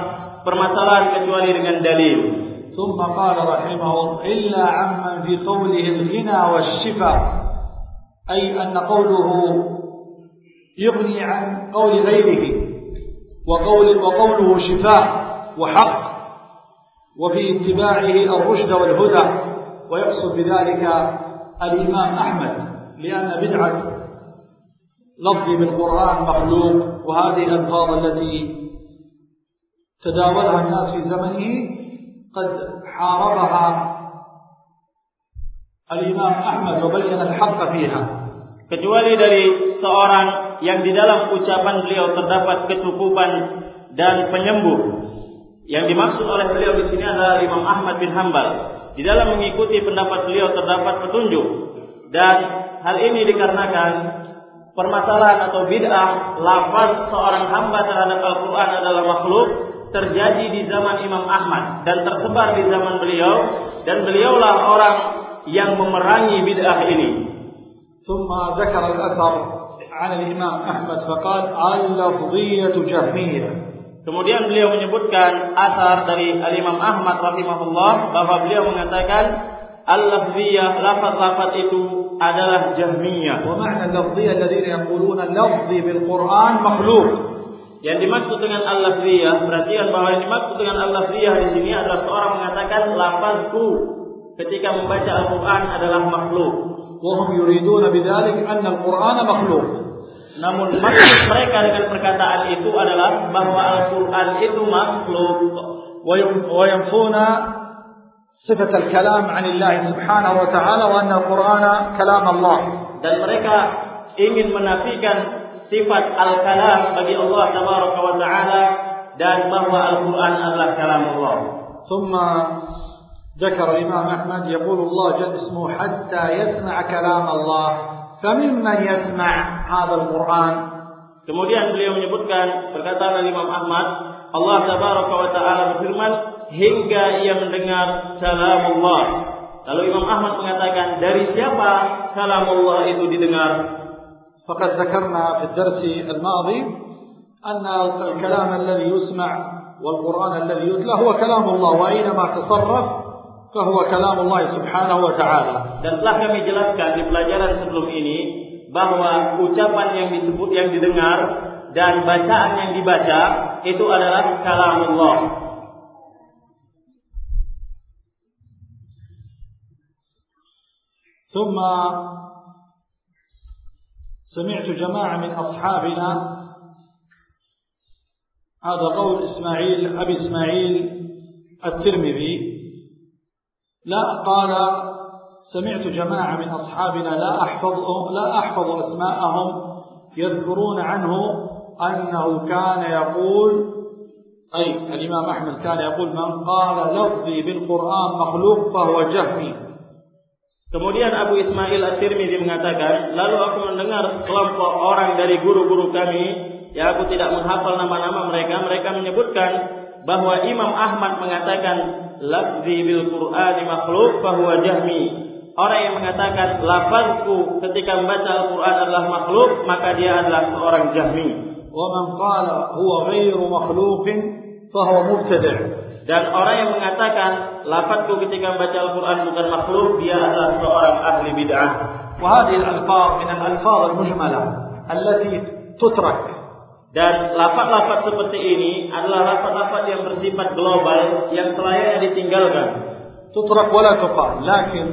permasalahan kecuali dengan dalil. ثم قال رحمه إلا عمن في قوله الغنى والشفاء أي أن قوله يغني عن قول غيره وقول وقوله شفاء وحق وفي اتباعه الرشد والهدى. ويقصد بذلك الإمام أحمد لأن بدعة لفظ بالقرآن مخلوق وهذه الألفاظ التي تداولها الناس في زمنه قد حاربها الإمام أحمد وبين الحق فيها kecuali dari seorang yang di dalam ucapan beliau terdapat kecukupan dan penyembuh. Yang dimaksud oleh beliau di sini adalah Imam Ahmad bin Hambal. Di dalam mengikuti pendapat beliau terdapat petunjuk dan hal ini dikarenakan permasalahan atau bid'ah lafaz seorang hamba terhadap Al-Qur'an adalah makhluk terjadi di zaman Imam Ahmad dan tersebar di zaman beliau dan beliaulah orang yang memerangi bid'ah ini. ثم ذكر الأثر عن الإمام أحمد فقال اللفظية جهمية Kemudian beliau menyebutkan asar dari Al-Imam Ahmad rahimahullah bahwa beliau mengatakan al-lafziyah lafaz-lafaz itu adalah jahmiyah. ومعنى اللفظية الذين يقولون لفظي بالقرآن مخلوق Yang dimaksud dengan al-lafziyah, perhatikan bahwa yang dimaksud dengan al-lafziyah di sini adalah seorang mengatakan lafazku ketika membaca Al-Qur'an adalah makhluk. Wahum yuriduna bidzalik anna al-Qur'an makhluk. Namun maksud mereka dengan perkataan itu adalah bahwa Al-Qur'an itu makhluk. Wa yanfuna sifat al-kalam 'an Allah subhanahu wa ta'ala wa anna al-Qur'ana kalam Allah. Dan mereka ingin menafikan sifat al-kalam bagi Allah tabaraka wa taala dan bahwa Al-Qur'an adalah kalam Allah. ثم ذكر الإمام أحمد يقول الله جل اسمه حتى يسمع كلام الله فممن يسمع هذا القرآن Kemudian beliau menyebutkan perkataan Imam Ahmad, Allah tabaraka wa taala berfirman hingga ia mendengar kalam Allah. Lalu Imam Ahmad mengatakan dari siapa kalam Allah itu didengar? فقد ذكرنا في الدرس الماضي أن الكلام الذي يسمع والقرآن الذي يتلى هو كلام الله وأينما تصرف فهو كلام الله سبحانه وتعالى Dan telah kami jelaskan di pelajaran sebelum ini bahwa ucapan yang disebut yang didengar dan bacaan yang dibaca itu adalah kalam Allah. ثم سمعت جماعة من أصحابنا هذا قول إسماعيل أبي إسماعيل الترمذي لا قال سمعت جماعة من أصحابنا لا أحفظ لا أحفظ أسماءهم يذكرون عنه أنه كان يقول أي الإمام أحمد كان يقول من قال لفظي بالقرآن مخلوق فهو جهمي. Kemudian Abu Ismail At-Tirmidzi mengatakan, lalu aku mendengar sekelompok orang dari guru-guru kami, ya aku tidak menghafal nama-nama mereka, mereka menyebutkan bahwa Imam Ahmad mengatakan lafzi bil Qur'ani makhluk fahuwa jahmi. Orang yang mengatakan lafazku ketika membaca Al-Qur'an adalah makhluk, maka dia adalah seorang jahmi. Wa man qala huwa ghairu makhluqin fahuwa mubtadi'. Dan orang yang mengatakan lafazku ketika membaca Al-Quran bukan makhluk, dia adalah seorang ahli bid'ah. وهذه الألفاظ من الألفاظ المجملة التي تترك dan lafaz-lafaz seperti ini adalah lafaz-lafaz yang bersifat global yang selayaknya ditinggalkan. تترك ولا تقال لكن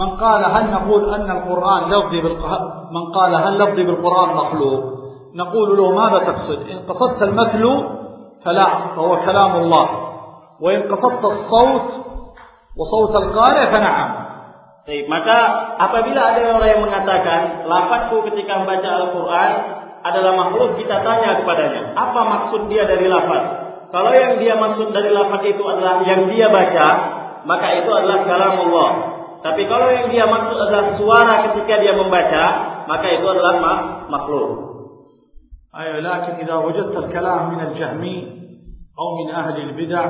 من قال هل نقول أن القرآن لفظي من قال هل لفظي بالقرآن مخلوق نقول له ماذا تقصد إن قصدت المثل فلا فهو كلام الله وإن قصدت الصوت وصوت القارئ فنعم Baik, maka apabila ada orang yang mengatakan lafazku ketika membaca Al-Quran adalah makhluk, kita tanya kepadanya, apa maksud dia dari lafaz? Kalau yang dia maksud dari lafaz itu adalah yang dia baca, maka itu adalah kalam Allah. Tapi kalau yang dia maksud adalah suara ketika dia membaca, maka itu adalah makhluk. Ayo, lakin إذا وجدت الكلام من الجهمي أو من أهل البدع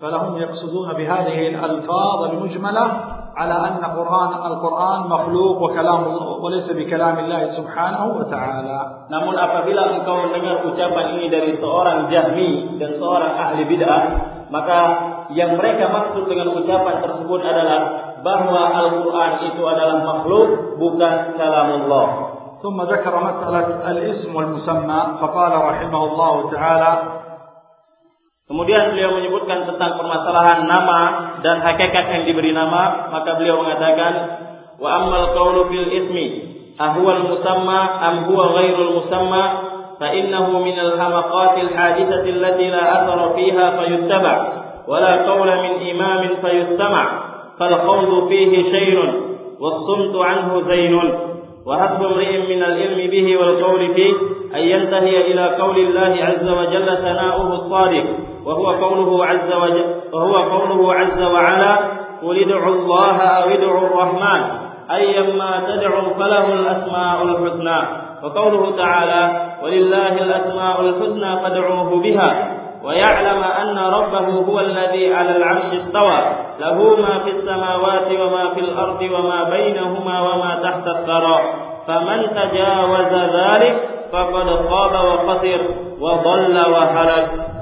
فلهم يقصدون بهذه الألفاظ المجملة على أن قرآن القرآن مخلوق وكلام وليس بكلام الله سبحانه وتعالى. Namun apabila engkau mendengar ucapan ini dari seorang jahmi dan seorang ahli bid'ah, maka yang mereka maksud dengan ucapan tersebut adalah bahwa Al-Quran itu adalah makhluk bukan kalam Allah. ثم ذكر مسألة الاسم والمسمى فقال رحمه الله تعالى Kemudian beliau menyebutkan tentang permasalahan nama dan hakikat yang diberi nama, maka beliau mengatakan wa ammal qawlu fil ismi ahwal musamma am huwa ghairul musamma fa innahu min al hamaqatil hadisati allati la athara fiha fayuttaba wa la qawla min imamin fayustama fal qawlu fihi shayrun sumtu anhu zainun وحسب امرئ من العلم به والقول فيه أن ينتهي إلى قول الله عز وجل ثناؤه الصادق وهو قوله عز وجل وهو قوله عز وعلا قل ادعوا الله أو ادعوا الرحمن أيما تدعوا فله الأسماء الحسنى. وقوله تعالى ولله الأسماء الحسنى فادعوه بها ويعلم أن ربه هو الذي على العرش استوى. له ما في السماوات وما في الأرض وما بينهما وما تحت الثرى. فمن تجاوز ذلك فقد خاب وخسر وضل وهلك.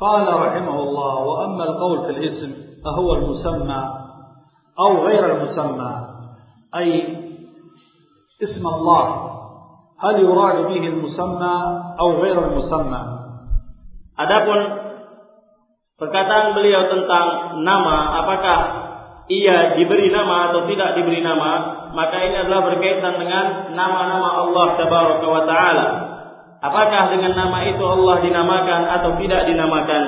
قال رحمه الله وأما القول في الاسم أهو المسمى أو غير المسمى أي اسم الله هل يراد به المسمى أو غير المسمى Adapun perkataan beliau tentang nama, apakah ia diberi nama atau tidak diberi nama, maka ini adalah berkaitan dengan nama-nama Allah Tabaraka wa taala. Apakah dengan nama itu Allah dinamakan atau tidak dinamakan?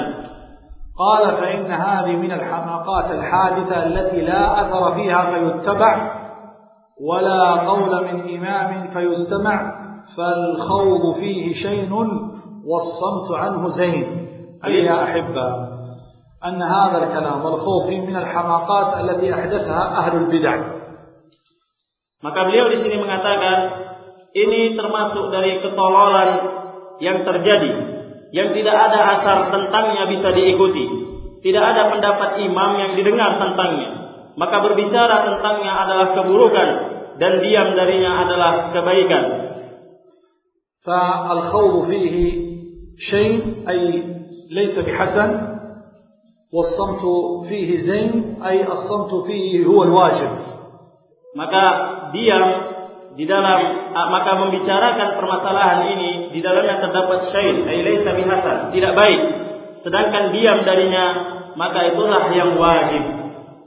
قال فإن هذه من الحماقات الحادثة التي لا أثر فيها فيتبع ولا قول من إمام فيستمع فالخوض فيه شين والصمت عنه زين أي يا أحبة أن هذا الكلام والخوض فيه من الحماقات التي أحدثها أهل البدع Maka beliau di sini mengatakan ini termasuk dari ketololan yang terjadi yang tidak ada asar tentangnya bisa diikuti. Tidak ada pendapat imam yang didengar tentangnya. Maka berbicara tentangnya adalah keburukan dan diam darinya adalah kebaikan. فالخوض فيه شيء أي ليس بحسن والصمت فيه زين أي الصمت فيه هو الواجب maka diam di dalam maka membicarakan permasalahan ini di dalamnya terdapat syait ay laisa bihasan tidak baik sedangkan diam darinya maka itulah yang wajib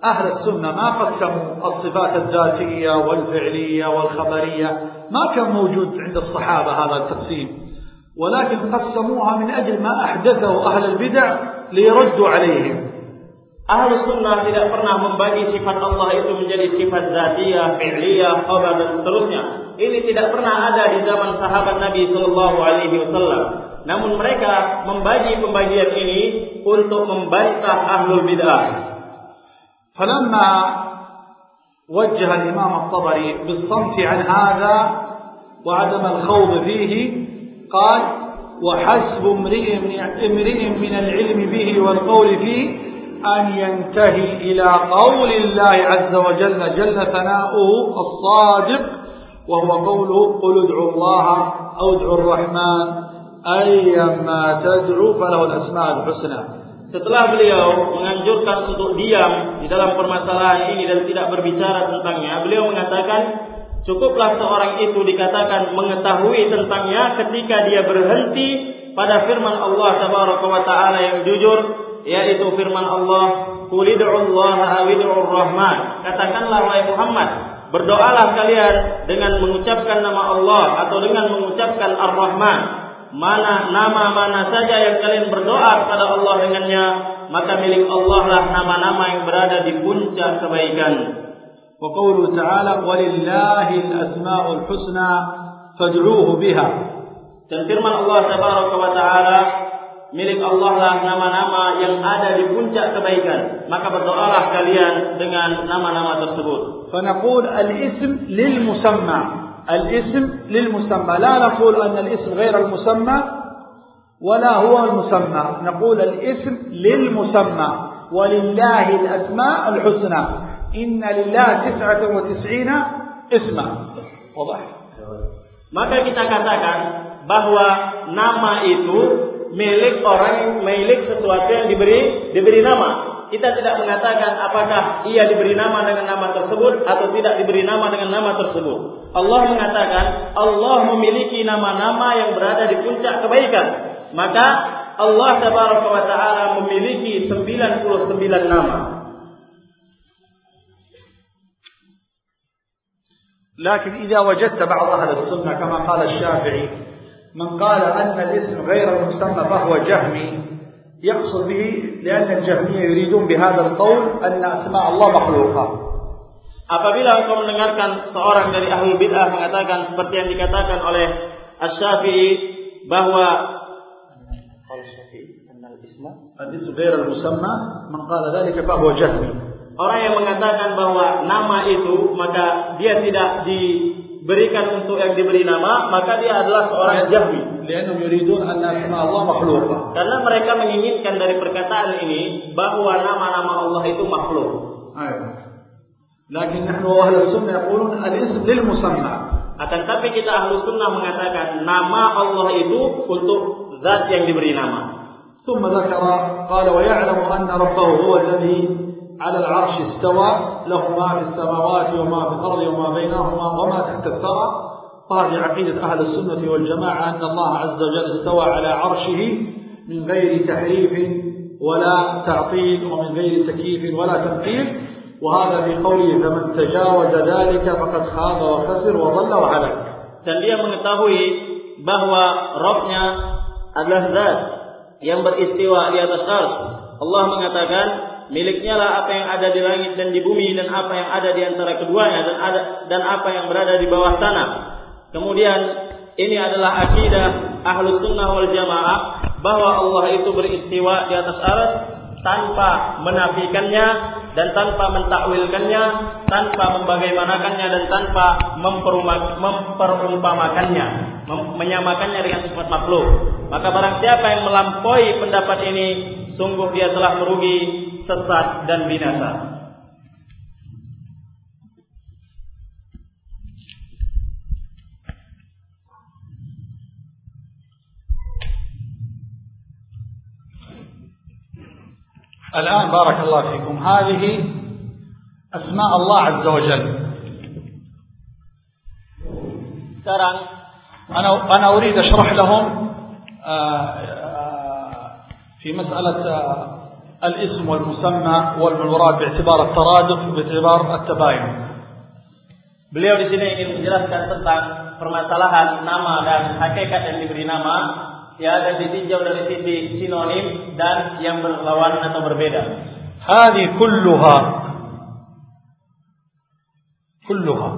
أهل السنة ما قسموا الصفات الذاتية والفعلية والخبرية ما كان موجود عند الصحابة هذا التقسيم ولكن قسموها من أجل ما أحدثه أهل البدع ليردوا عليهم Ahlu sunnah tidak pernah membagi sifat Allah itu menjadi sifat zatiyah, fi'liyah, khabar dan seterusnya. Ini tidak pernah ada di zaman sahabat Nabi Shallallahu Alaihi Wasallam. Namun mereka membagi pembagian ini untuk membantah ahlul bid'ah. فلما وجه الإمام الطبري بالصمت عن هذا وعدم الخوض فيه قال وحسب امرئ من العلم به والقول فيه أن ينتهي إلى قول الله عز وجل جل ثناؤه الصادق وهو قوله قل ادعوا الله أو ادعوا الرحمن أيما تدعو فله الأسماء الحسنى Setelah beliau menganjurkan untuk diam di dalam permasalahan ini dan tidak berbicara tentangnya, beliau mengatakan cukuplah seorang itu dikatakan mengetahui tentangnya ketika dia berhenti pada firman Allah Taala yang jujur yaitu firman Allah rahman. Katakanlah wahai Muhammad berdoalah kalian dengan mengucapkan nama Allah atau dengan mengucapkan Ar-Rahman. Mana nama mana saja yang kalian berdoa kepada Allah dengannya maka milik Allah lah nama-nama yang berada di puncak kebaikan. Wa qawlu ta'ala al-asma'ul husna fad'uuhu biha. Dan firman Allah tabaraka wa ta'ala milik Allah lah nama-nama yang ada di puncak kebaikan. Maka berdoalah kalian dengan nama-nama tersebut. فنقول الاسم للمسمى الاسم للمسمى لا نقول أن الاسم غير المسمى ولا هو المسمى نقول الاسم للمسمى ولله الأسماء الحسنى إن لله تسعة وتسعين اسما واضح maka kita katakan bahwa nama itu milik orang yang milik sesuatu yang diberi diberi nama. Kita tidak mengatakan apakah ia diberi nama dengan nama tersebut atau tidak diberi nama dengan nama tersebut. Allah mengatakan Allah memiliki nama-nama yang berada di puncak kebaikan. Maka Allah Tabaraka wa taala memiliki 99 nama. لكن إذا وجدت بعض أهل السنة كما قال الشافعي من قال أن الاسم غير المسمى فهو جهمي يقصد به لأن الجهمية يريدون بهذا القول أن أسماء الله مخلوقة Apabila engkau mendengarkan seorang dari ahli bid'ah mengatakan seperti yang dikatakan oleh Asy-Syafi'i bahwa الاسم غير المسمى من قال ذلك فهو جهمي Orang yang mengatakan bahwa nama itu maka dia tidak diberikan untuk yang diberi nama, maka dia adalah seorang jahmi. لأنهم يريدون أن أسماء الله مخلوقة. Karena mereka menginginkan dari perkataan ini bahwa nama-nama Allah itu makhluk. أيوة. لكن نحن أهل السنة يقولون الاسم للمسمى. Akan tapi kita ahlu sunnah mengatakan nama Allah itu untuk zat yang diberi nama. ثم ذكر قال ويعلم أن ربه هو الذي على العرش استوى له ما في السماوات وما في الأرض وما بينهما وما تحت الثرى. وهذه عقيدة أهل السنة والجماعة أن الله عز وجل استوى على عرشه من غير تحريف ولا تعطيل ومن غير تكييف ولا تمثيل وهذا في قوله فمن تجاوز ذلك فقد خاب وخسر وضل وهلك. Dan dia mengetahui bahwa Robnya adalah zat yang beristiwa di atas ars Allah mengatakan miliknya lah apa yang ada di langit dan di bumi dan apa yang ada di antara keduanya dan ada dan apa yang berada di bawah tanah. Kemudian ini adalah akidah ahlus sunnah wal jamaah bahwa Allah itu beristiwa di atas aras tanpa menafikannya dan tanpa mentakwilkannya, tanpa membagaimanakannya dan tanpa memperumpamakannya, menyamakannya dengan sifat makhluk. Maka barang siapa yang melampaui pendapat ini, sungguh dia telah merugi, sesat dan binasa. الآن بارك الله فيكم. هذه أسماء الله عز وجل. sekarang أنا أنا أريد أشرح لهم آه، آه، في مسألة آه، الاسم والمسمى والمراد باعتبار الترادف باعتبار التباين. Beliau di sini ingin menjelaskan tentang permasalahan nama dan hakikat yang diberi nama. ya dan ditinjau dari sisi sinonim dan yang berlawanan atau berbeda. Hadi kulluha kulluha.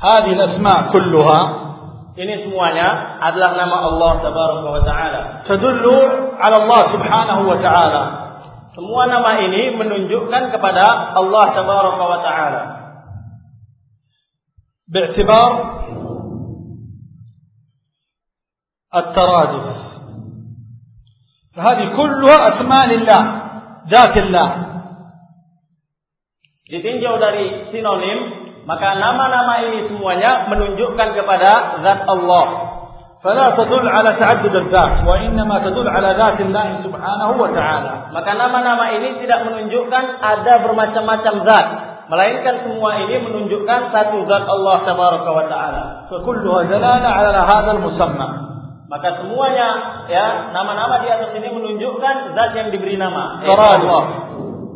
Hadi asma kulluha ini semuanya adalah nama Allah tabaraka wa taala. Tadullu ala Allah subhanahu wa taala. Semua nama ini menunjukkan kepada Allah tabaraka wa taala. Bi'tibar الترادف فهذه كلها أسماء لله ذات الله ditinjau dari sinonim maka nama-nama ini semuanya menunjukkan kepada zat Allah فلا تدل على تعدد الذات وإنما تدل على ذات الله سبحانه وتعالى maka nama-nama ini tidak menunjukkan ada bermacam-macam zat melainkan semua ini menunjukkan satu zat Allah tabaraka wa taala فكلها دلالة على هذا المسمى Maka semuanya ya nama-nama di atas ini menunjukkan zat yang diberi nama. Allah.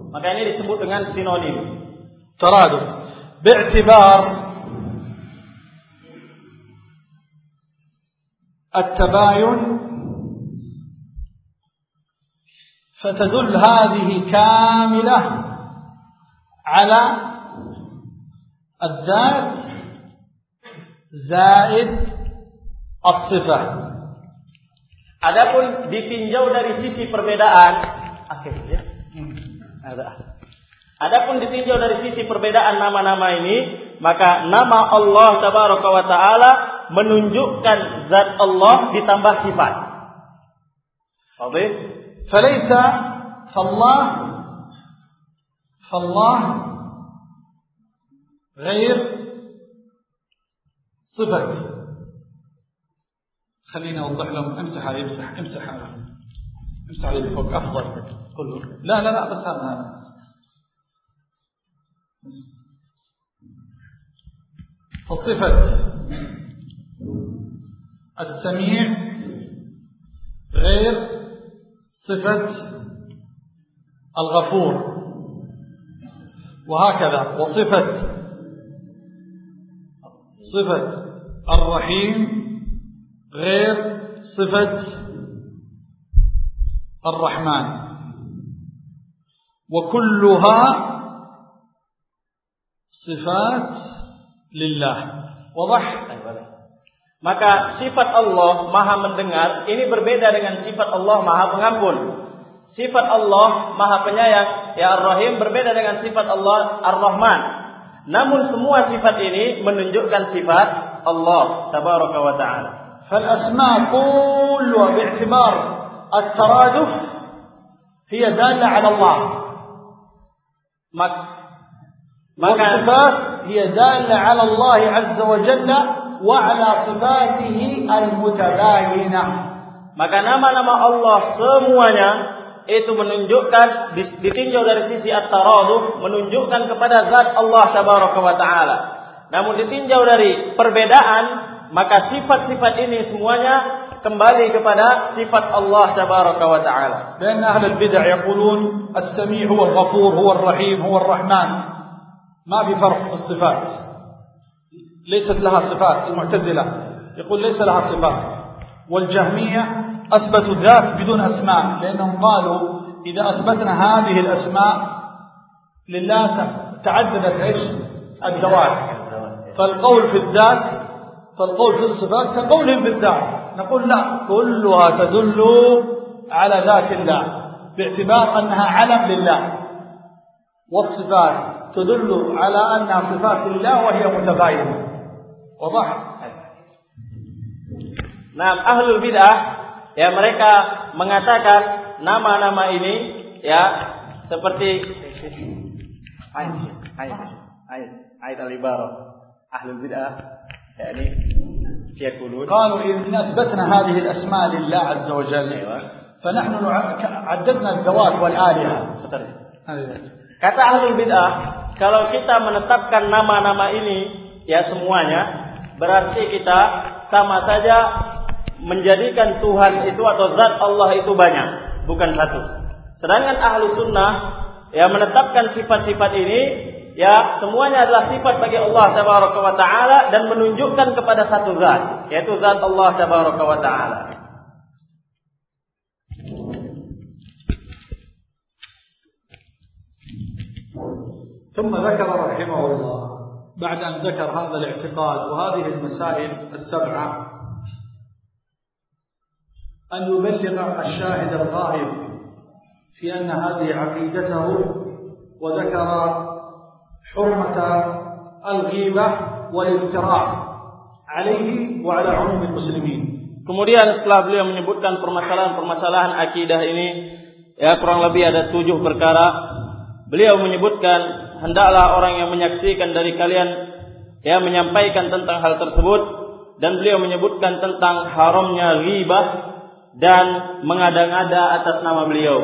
Maka ini disebut dengan sinonim. ترادف باعتبار التباين فتدل هذه كاملة على الذات زائد الصفة Adapun ditinjau dari sisi perbedaan, akhirnya hmm. ada. Adapun ditinjau dari sisi perbedaan nama-nama ini, maka nama Allah Tabaraka wa taala menunjukkan zat Allah ditambah sifat. Oke? Falaisa fallah fallah ghair sifat. خليني أوضح لهم امسح هذا امسح امسح هذا امسح اللي فوق أفضل. قل لا لا لا بس هذا فصفة السميع غير صفة الغفور. وهكذا وصفة صفة الرحيم غير صفة الرحمن وكلها صفات لله وضح Maka sifat Allah maha mendengar ini berbeda dengan sifat Allah maha pengampun. Sifat Allah maha penyayang ya Ar-Rahim berbeda dengan sifat Allah Ar-Rahman. Namun semua sifat ini menunjukkan sifat Allah tabaraka wa taala. فالأسماء كلها باعتبار الترادف هي دالة على الله والصفات هي دالة على الله عز وجل وعلى صفاته المتباينة Maka nama-nama Allah semuanya itu menunjukkan ditinjau dari sisi at-taraduf menunjukkan kepada zat Allah tabaraka wa taala. Namun ditinjau dari perbedaan maka sifat-sifat ini semuanya kembali kepada sifat Allah tabaraka wa taala. Dan ahli bidah yaqulun as-sami' huwa al-ghafur huwa ar-rahim huwa ar-rahman. ما في فرق في الصفات. ليست لها صفات المعتزلة يقول ليس لها صفات. والجهمية أثبتوا الذات بدون أسماء لأنهم قالوا إذا أثبتنا هذه الأسماء لله تعددت إيش الذوات فالقول في الذات فالقول في الصفات كقولهم في الذات نقول لا كلها تدل على ذات الله باعتبار أنها علم لله والصفات تدل على أنها صفات لله وهي متباينة وضح Nah, ahlul bid'ah ya mereka mengatakan nama-nama ini ya seperti ayat ayat ayat ayat al-ibarah ahlul bid'ah يعني يقولون قالوا إن أثبتنا هذه الأسماء لله عز وجل فنحن عددنا الذوات والآلهة Kata ahlul bid'ah, kalau kita menetapkan nama-nama ini ya semuanya, berarti kita sama saja menjadikan Tuhan itu atau zat Allah itu banyak, bukan satu. Sedangkan ahlu sunnah ya menetapkan sifat-sifat ini ya semuanya adalah sifat bagi Allah tabaraka wa taala dan menunjukkan kepada satu zat, yaitu zat Allah tabaraka wa taala. ثم ذكر رحمه الله بعد أن ذكر هذا الاعتقاد وهذه المسائل السبعة أن يبلغ الشاهد الغائب في أن هذه عقيدته وذكر حرمة الغيبة والافتراء عليه وعلى عموم المسلمين Kemudian setelah beliau menyebutkan permasalahan-permasalahan akidah ini, ya kurang lebih ada tujuh perkara. Beliau menyebutkan hendaklah orang yang menyaksikan dari kalian ya menyampaikan tentang hal tersebut dan beliau menyebutkan tentang haramnya ghibah dan mengada-ngada atas nama beliau.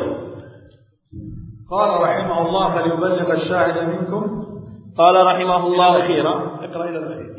قال رحمه الله فليبلغ الشاهد منكم؟ قال رحمه الله خيرا اقرأ إلى الأخير.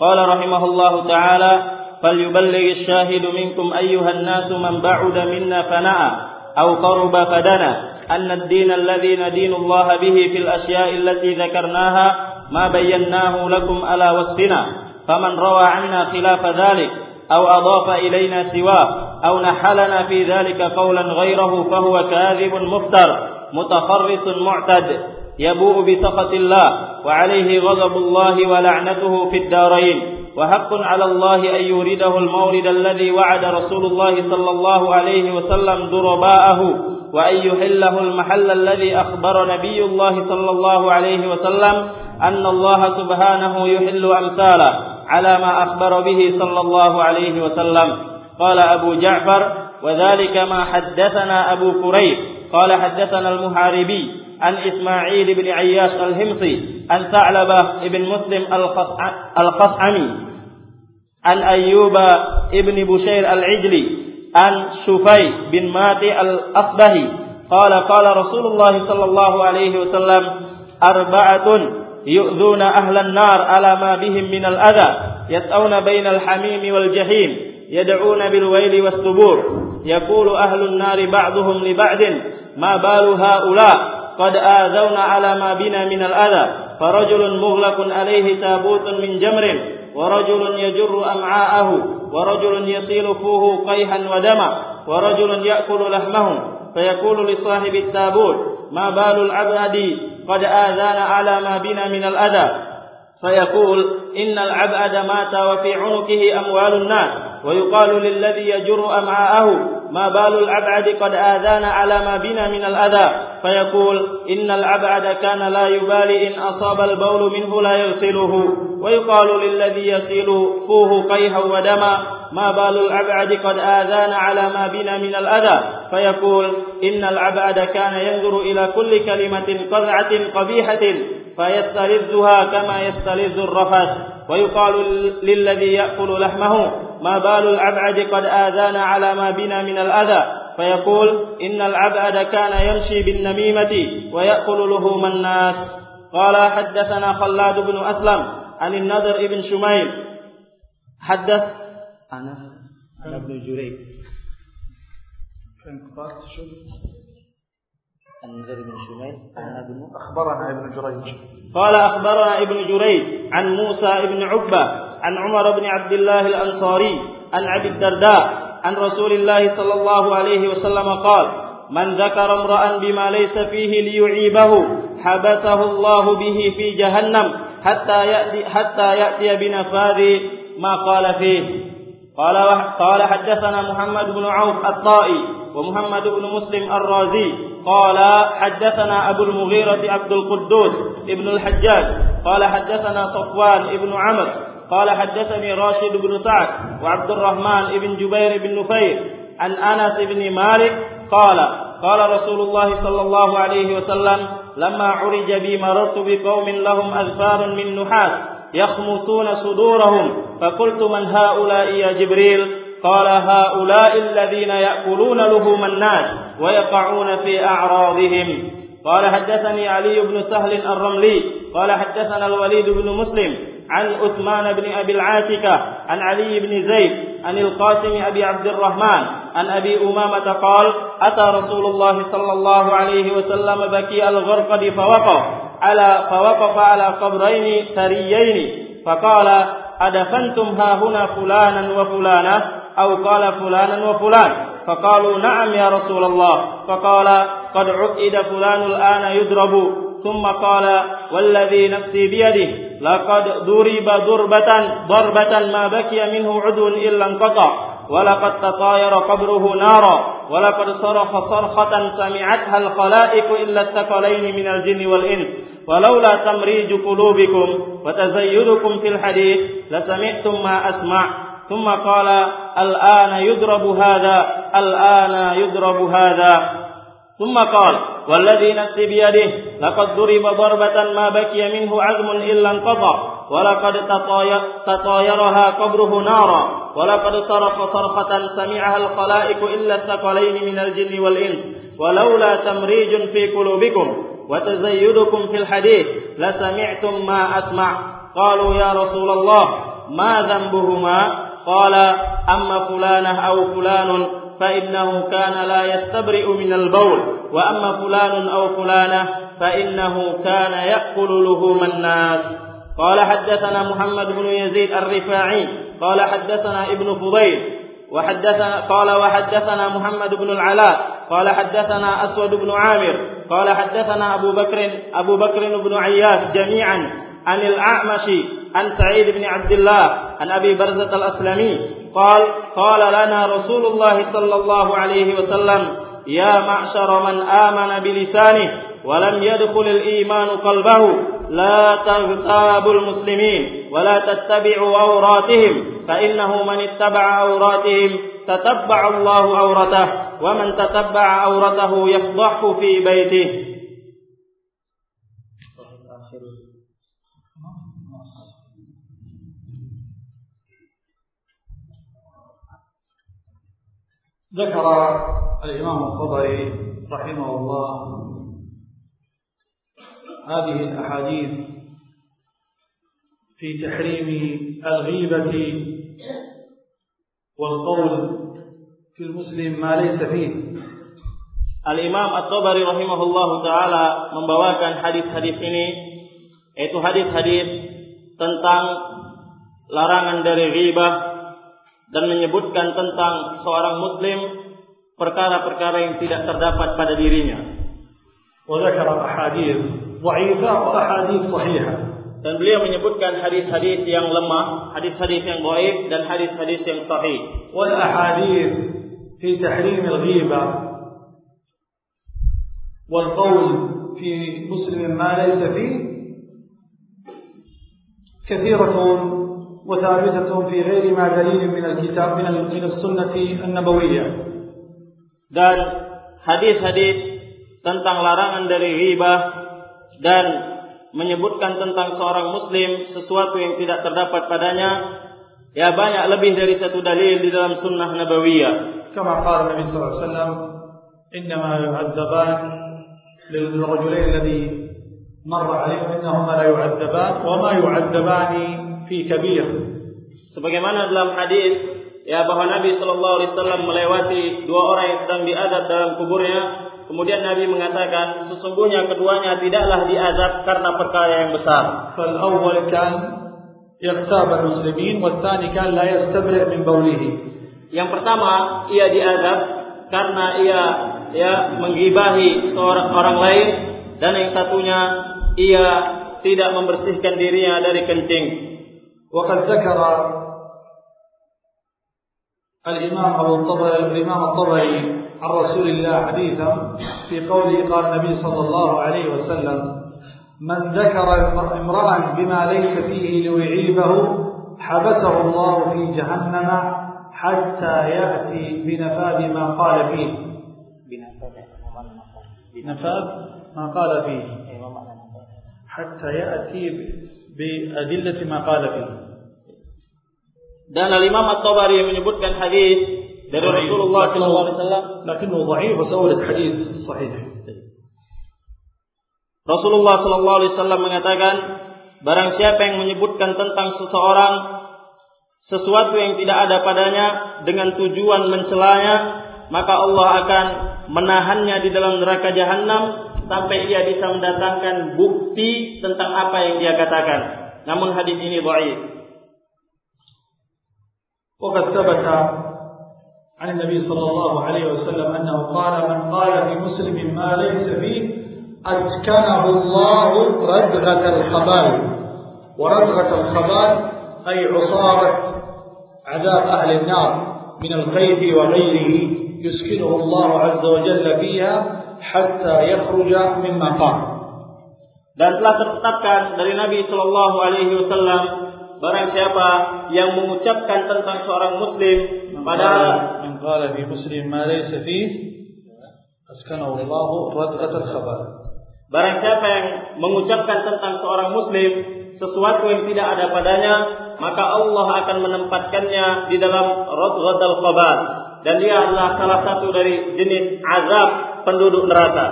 قال رحمه الله تعالى فليبلغ الشاهد منكم أيها الناس من بعد منا فنأى أو قرب فدنا أن الدين الذي ندين الله به في الأشياء التي ذكرناها ما بيناه لكم على وصفنا فمن روى عنا خلاف ذلك أو أضاف إلينا سواه أو نحلنا في ذلك قولا غيره فهو كاذب مفتر. متخرص معتد يبوء بسخط الله وعليه غضب الله ولعنته في الدارين. وحق على الله أن يورده المورد الذي وعد رسول الله صلى الله عليه وسلم درباءه وأن يحله المحل الذي أخبر نبي الله صلى الله عليه وسلم أن الله سبحانه يحل أمثاله على ما أخبر به صلى الله عليه وسلم. قال أبو جعفر وذلك ما حدثنا أبو كريب قال حدثنا المحاربي عن إسماعيل بن عياش الهمصي عن ثعلبة بن مسلم الخثعمي عن أيوب بن بشير العجلي عن شفي بن ماتي الأصبهي قال قال رسول الله صلى الله عليه وسلم أربعة يؤذون أهل النار على ما بهم من الأذى يسأون بين الحميم والجحيم يدعون بالويل والثبور. يقول أهل النار بعضهم لبعض ما بال هؤلاء؟ قد آذونا على ما بنا من الأذى. فرجل مغلق عليه تابوت من جمر ورجل يجر أمعاءه ورجل يصيل فوه قيحا ودما ورجل يأكل لحمه. فيقول لصاحب التابوت ما بال العبد قد آذانا على ما بنا من الأذى؟ فيقول إن العبد مات وفي عنقه أموال الناس. ويقال للذي يجر أمعاءه ما بال العبد قد آذانا على ما بنا من الأذى. فيقول إن العبد كان لا يبالي إن أصاب البول منه لا يغسله. ويقال للذي يسيل فوه قيها ودما ما بال العبد قد آذانا على ما بنا من الأذى. فيقول إن العبد كان ينظر إلى كل كلمة قذعة قبيحة فيستلذها كما يستلذ الرفث. ويقال للذي يأكل لحمه ما بال العبد قد آذانا على ما بنا من الأذى. فيقول إن العبد كان يمشي بالنميمة ويأكل لحوم الناس. قال حدثنا خلاد بن أسلم عن النضر بن شميل. حدث أنا أنا ابن جريج النذر بن شميل عن ابن أخبرنا ابن جريج. قال أخبرنا ابن جريج عن موسى بن عقبة عن عمر بن عبد الله الأنصاري عن أبي الدرداء عن رسول الله صلى الله عليه وسلم قال من ذكر امرأ بما ليس فيه ليعيبه حبسه الله به في جهنم حتى يأتي, حتى يأتي بنفاذ ما قال فيه. قال قال حدثنا محمد بن عوف الطائي ومحمد بن مسلم الرازي قال حدثنا أبو المغيرة عبد القدوس ابن الحجاج قال حدثنا صفوان ابن عمرو قال حدثني راشد بن سعد وعبد الرحمن بن جبير بن نفير عن أنس بن مالك قال قال رسول الله صلى الله عليه وسلم لما عرج بي مررت بقوم لهم أذفار من نحاس يخمسون صدورهم فقلت من هؤلاء يا جبريل؟ قال هؤلاء الذين يأكلون لحوم الناس ويقعون في أعراضهم. قال حدثني علي بن سهل الرملي قال حدثنا الوليد بن مسلم عن عثمان بن أبي العاتكة عن علي بن زيد عن القاسم أبي عبد الرحمن عن أبي أمامة قال أتى رسول الله صلى الله عليه وسلم بكي الغرقد فوقف على فوقف على قبرين ثريين فقال أدفنتم ها هنا فلانا وفلانا أو قال فلانا وفلان. فقالوا نعم يا رسول الله. فقال قد عقد فلان الآن يضرب. ثم قال والذي نفسي بيده لقد ضرب ضربة ضربة ما بكي منه عدو إلا انقطع. ولقد تطاير قبره نارا. ولقد صرخ صرخة سمعتها الخلائق إلا الثقلين من الجن والإنس. ولولا تمريج قلوبكم وتزيدكم في الحديث لسمعتم ما أسمع. ثم قال الآن يضرب هذا الآن يضرب هذا. ثم قال والذي نفسي بيده لقد ضرب ضربة ما بكي منه عزم إلا انقطع ولقد تطايرها قبره نارا ولقد صرخ صرخة سمعها الخلائق إلا الثقلين من الجن والإنس ولولا تمريج في قلوبكم وتزيدكم في الحديث لسمعتم ما أسمع. قالوا يا رسول الله ما ذنبهما؟ قال أما فلانة أو فلان فإنه كان لا يستبرئ من البول وأما فلان أو فلانة فإنه كان يأكل لهوم الناس. قال حدثنا محمد بن يزيد الرفاعي قال حدثنا ابن فضيل وحدثنا قال وحدثنا محمد بن العلاء قال حدثنا أسود بن عامر قال حدثنا أبو بكر أبو بكر بن عياش جميعا عن الأعمش عن سعيد بن عبد الله عن أبي برزة الأسلمي قال قال لنا رسول الله صلى الله عليه وسلم يا معشر من آمن بلسانه ولم يدخل الإيمان قلبه لا تغتابوا المسلمين ولا تتبعوا عوراتهم فإنه من اتبع عوراتهم تتبع الله عورته ومن تتبع عورته يفضحه في بيته. ذكر الإمام الطبري رحمه الله هذه الأحاديث في تحريم الغيبة والقول في المسلم ما ليس فيه. الإمام الطبري رحمه الله تعالى membawakan hadis-hadis ini yaitu حديث حديث tentang larangan dari غيبة dan menyebutkan tentang seorang muslim perkara-perkara yang tidak terdapat pada dirinya. وذكر أحاديث ضعيفة وأحاديث صحيحة. Dan beliau menyebutkan hadis-hadis yang lemah, hadis-hadis yang baik dan hadis-hadis yang sahih. والأحاديث في تحريم الغيبة والقول في مسلم ما ليس فيه كثيرة وثابتة في غير ما دليل من الكتاب من السنة النبوية. Dan hadis-hadis tentang larangan dari riba dan menyebutkan tentang seorang muslim sesuatu yang tidak terdapat padanya ya banyak lebih dari satu dalil di dalam sunnah nabawiyah. Kama qala Nabi sallallahu alaihi wasallam innama yu'adzaban للرجلين الذي مر عليهم انهما لا يعذبان وما يعذبان fi kabir. Sebagaimana dalam hadis ya bahwa Nabi Shallallahu Alaihi Wasallam melewati dua orang yang sedang diadab dalam kuburnya, kemudian Nabi mengatakan sesungguhnya keduanya tidaklah diazab karena perkara yang besar. Fal awwal kan يغتاب المسلمين والثاني كان لا يستبرئ من بوله Yang pertama, ia diazab karena ia ya menggibahi seorang orang lain dan yang satunya ia tidak membersihkan dirinya dari kencing. وقد ذكر الإمام أبو الطبري الإمام الطبري عن رسول الله حديثا في قوله قال النبي صلى الله عليه وسلم من ذكر امرأ بما ليس فيه ليعيبه حبسه الله في جهنم حتى يأتي بنفاذ ما قال فيه. نفاذ ما قال فيه. حتى يأتي بأدلة ما قال فيه. Dan Imam At-Tabari menyebutkan hadis dari Rasulullah sallallahu alaihi wasallam, lakinnahu dhaif wasawlat hadis sahih. Rasulullah sallallahu alaihi wasallam mengatakan, barang siapa yang menyebutkan tentang seseorang sesuatu yang tidak ada padanya dengan tujuan mencelanya, maka Allah akan menahannya di dalam neraka jahanam sampai ia bisa mendatangkan bukti tentang apa yang dia katakan. Namun hadis ini dhaif. وقد ثبت عن النبي صلى الله عليه وسلم أنه قال من قال في مسلم ما ليس فيه أسكنه الله ردغة الخبال وردغة الخبال أي عصارة عذاب أهل النار من القيد وغيره يسكنه الله عز وجل فيها حتى يخرج مما قام Dan telah tertetapkan dari Nabi Shallallahu Alaihi Wasallam barang siapa yang mengucapkan tentang seorang muslim padahal muslim barang siapa yang mengucapkan tentang seorang muslim sesuatu yang tidak ada padanya maka Allah akan menempatkannya di dalam radghatul khabar. Dan dia adalah salah satu dari jenis azab penduduk neraka.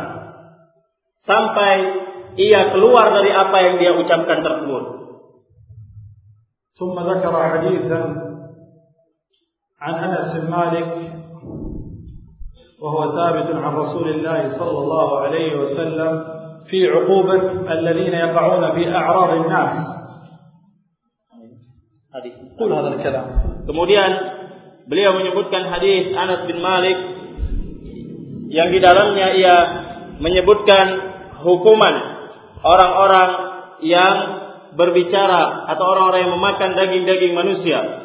Sampai ia keluar dari apa yang dia ucapkan tersebut. ثم ذكر حديثا عن أنس بن مالك وهو ثابت عن رسول الله صلى الله عليه وسلم في عقوبة الذين يقعون في أعراض الناس. قل هذا الكلام. Kemudian beliau menyebutkan hadis Anas bin Malik yang di dalamnya ia menyebutkan hukuman orang-orang yang berbicara atau orang-orang yang memakan daging-daging manusia.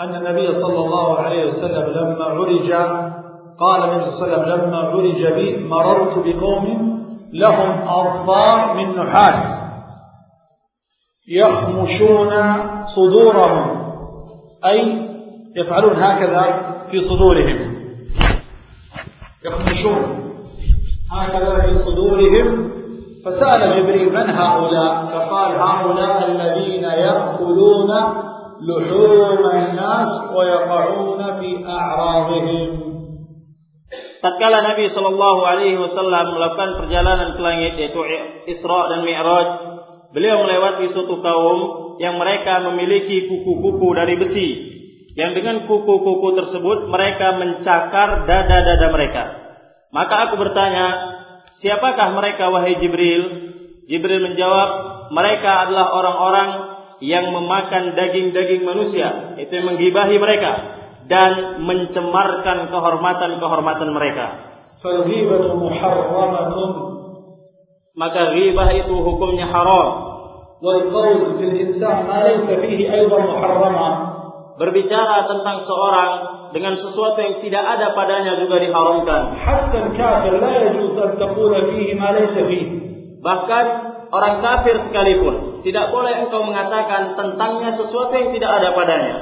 أن النبي صلى الله عليه وسلم لما عرج قال النبي صلى الله عليه وسلم لما عرج بي مررت بقوم لهم أظفار من نحاس يخمشون صدورهم أي يفعلون هكذا في صدورهم يخمشون هكذا في صدورهم فسأل جبريل من هؤلاء فقال هؤلاء الذين يأكلون لحوم الناس ويقعون في أعراضهم Tatkala Nabi Shallallahu Alaihi Wasallam melakukan perjalanan ke langit yaitu Isra dan Mi'raj, beliau melewati suatu kaum yang mereka memiliki kuku-kuku dari besi, yang dengan kuku-kuku tersebut mereka mencakar dada-dada mereka. Maka aku bertanya, siapakah mereka wahai Jibril? Jibril menjawab, mereka adalah orang-orang yang memakan daging-daging manusia, itu yang menggibahi mereka dan mencemarkan kehormatan-kehormatan mereka. فالغيبة محرمة Maka ghibah itu hukumnya haram. والقول في الإنسان ما ليس فيه أيضا محرما Berbicara tentang seorang dengan sesuatu yang tidak ada padanya juga diharamkan. حتى الكافر لا يجوز أن تقول فيه ما ليس فيه Bahkan orang kafir sekalipun tidak boleh engkau mengatakan tentangnya sesuatu yang tidak ada padanya.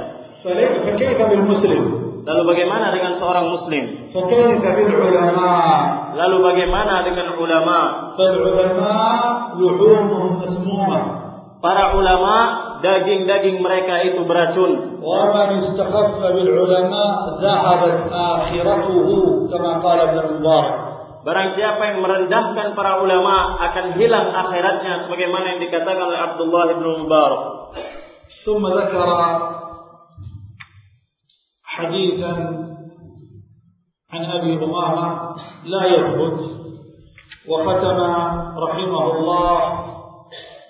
فلي- فكيف بالمسلم Lalu bagaimana dengan seorang muslim? فكيف بالعلماء Lalu bagaimana dengan ulama? فالعلماء لحومهم مسمومة Para ulama daging-daging mereka itu beracun. ومن استخف بالعلماء ذهبت آخرته كما قال ابن المبارك Barang siapa yang merendahkan para ulama akan hilang akhiratnya sebagaimana yang dikatakan oleh Abdullah bin Mubarak. ثم ذكر حديثا عن أبي أمامة لا يثبت وختم رحمه الله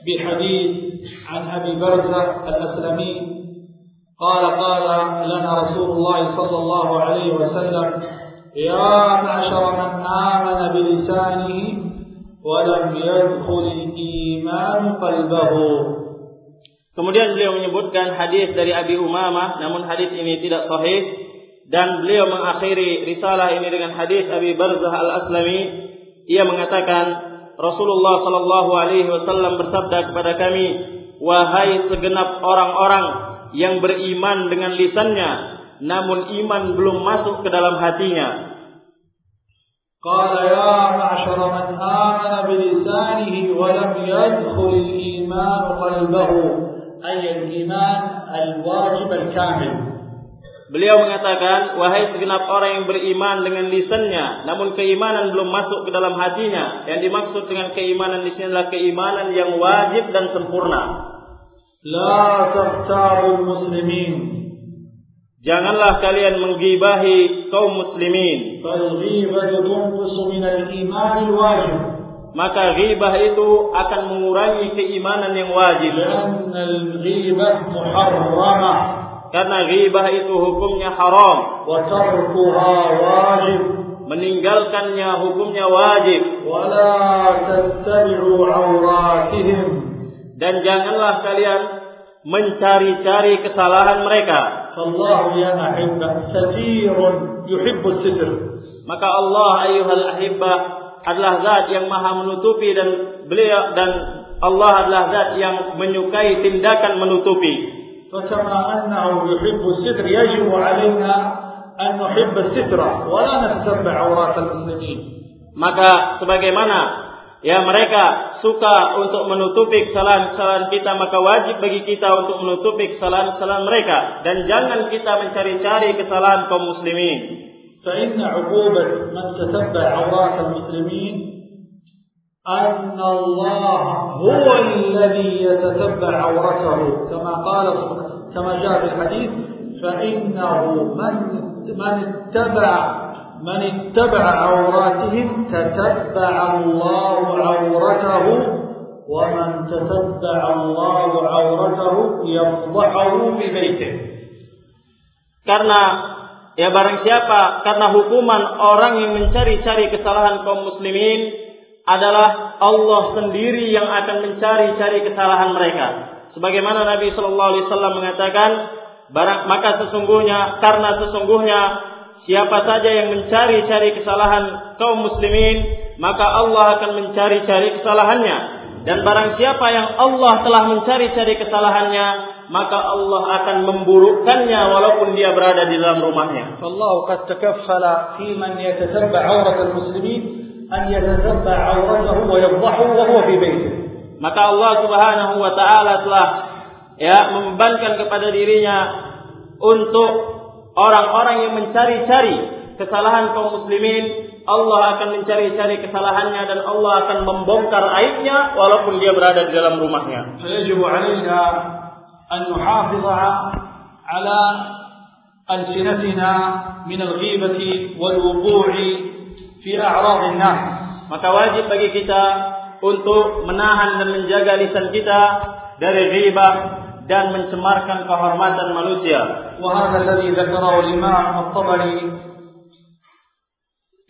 بحديث عن أبي برزة الأسلمي قال قال لنا رسول الله صلى الله عليه وسلم يا معشر من آمن بلسانه ولم يدخل الإيمان قلبه Kemudian beliau menyebutkan hadis dari Abi Umamah, namun hadis ini tidak sahih dan beliau mengakhiri risalah ini dengan hadis Abi Barzah Al-Aslami. Ia mengatakan Rasulullah Shallallahu alaihi wasallam bersabda kepada kami, "Wahai segenap orang-orang yang beriman dengan lisannya, namun iman belum masuk ke dalam hatinya." قال يا معشر من آمن بلسانه ولم يدخل الإيمان قلبه أي الإيمان الواجب الكامل Beliau mengatakan, wahai segenap orang yang beriman dengan lisannya, namun keimanan belum masuk ke dalam hatinya. Yang dimaksud dengan keimanan di sini adalah keimanan yang wajib dan sempurna. La taqtarul muslimin. Janganlah kalian menggibahi kaum muslimin. wajib. Maka ghibah itu akan mengurangi keimanan yang wajib. Karena ghibah muharramah karena ghibah itu hukumnya haram. Wa tarkuha wajib. Meninggalkannya hukumnya wajib. Wala tattabi'u auratihim dan janganlah kalian mencari-cari kesalahan mereka. Allah ya ahibba satirun yuhibbu sitr. Maka Allah ayyuhal ahibba adalah zat yang maha menutupi dan beliau dan Allah adalah zat yang menyukai tindakan menutupi. فكما أنه يحب الستر يجب علينا أن نحب الستر ولا نتتبع عورات المسلمين Maka sebagaimana ya mereka suka untuk menutupi kesalahan-kesalahan kita maka wajib bagi kita untuk menutupi kesalahan-kesalahan mereka dan jangan kita mencari-cari kesalahan kaum muslimin. فإن عقوبة من تتبع عورات المسلمين أن الله هو الذي يتتبع عورته كما قال كما جاء في الحديث فإنه من من اتبع من اتبع عوراتهم تتبع الله عورته ومن تتبع الله عورته يفضحه في بيته Karena ya barang siapa karena hukuman orang yang mencari-cari kesalahan kaum muslimin adalah Allah sendiri yang akan mencari-cari kesalahan mereka. sebagaimana Nabi Shallallahu alaihi wasallam mengatakan maka sesungguhnya karena sesungguhnya siapa saja yang mencari-cari kesalahan kaum muslimin maka Allah akan mencari-cari kesalahannya. Dan barang siapa yang Allah telah mencari-cari kesalahannya maka Allah akan memburukkannya walaupun dia berada di dalam rumahnya. Allah qad takaffala fi man yatatabba awrat al-muslimin an yatatabba awratahu wa yadhahu wa huwa fi baitihi Maka Allah Subhanahu wa taala telah ya membebankan kepada dirinya untuk orang-orang yang mencari-cari kesalahan kaum muslimin Allah akan mencari-cari kesalahannya dan Allah akan membongkar aibnya walaupun dia berada di dalam rumahnya. فيجب علينا أن نحافظ على ألسنتنا من الغيبة والوقوع في أعراض الناس Maka wajib bagi kita untuk menahan dan menjaga lisan kita dari ghibah dan mencemarkan kehormatan manusia. وهذا الذي ذكره الإمام الطبري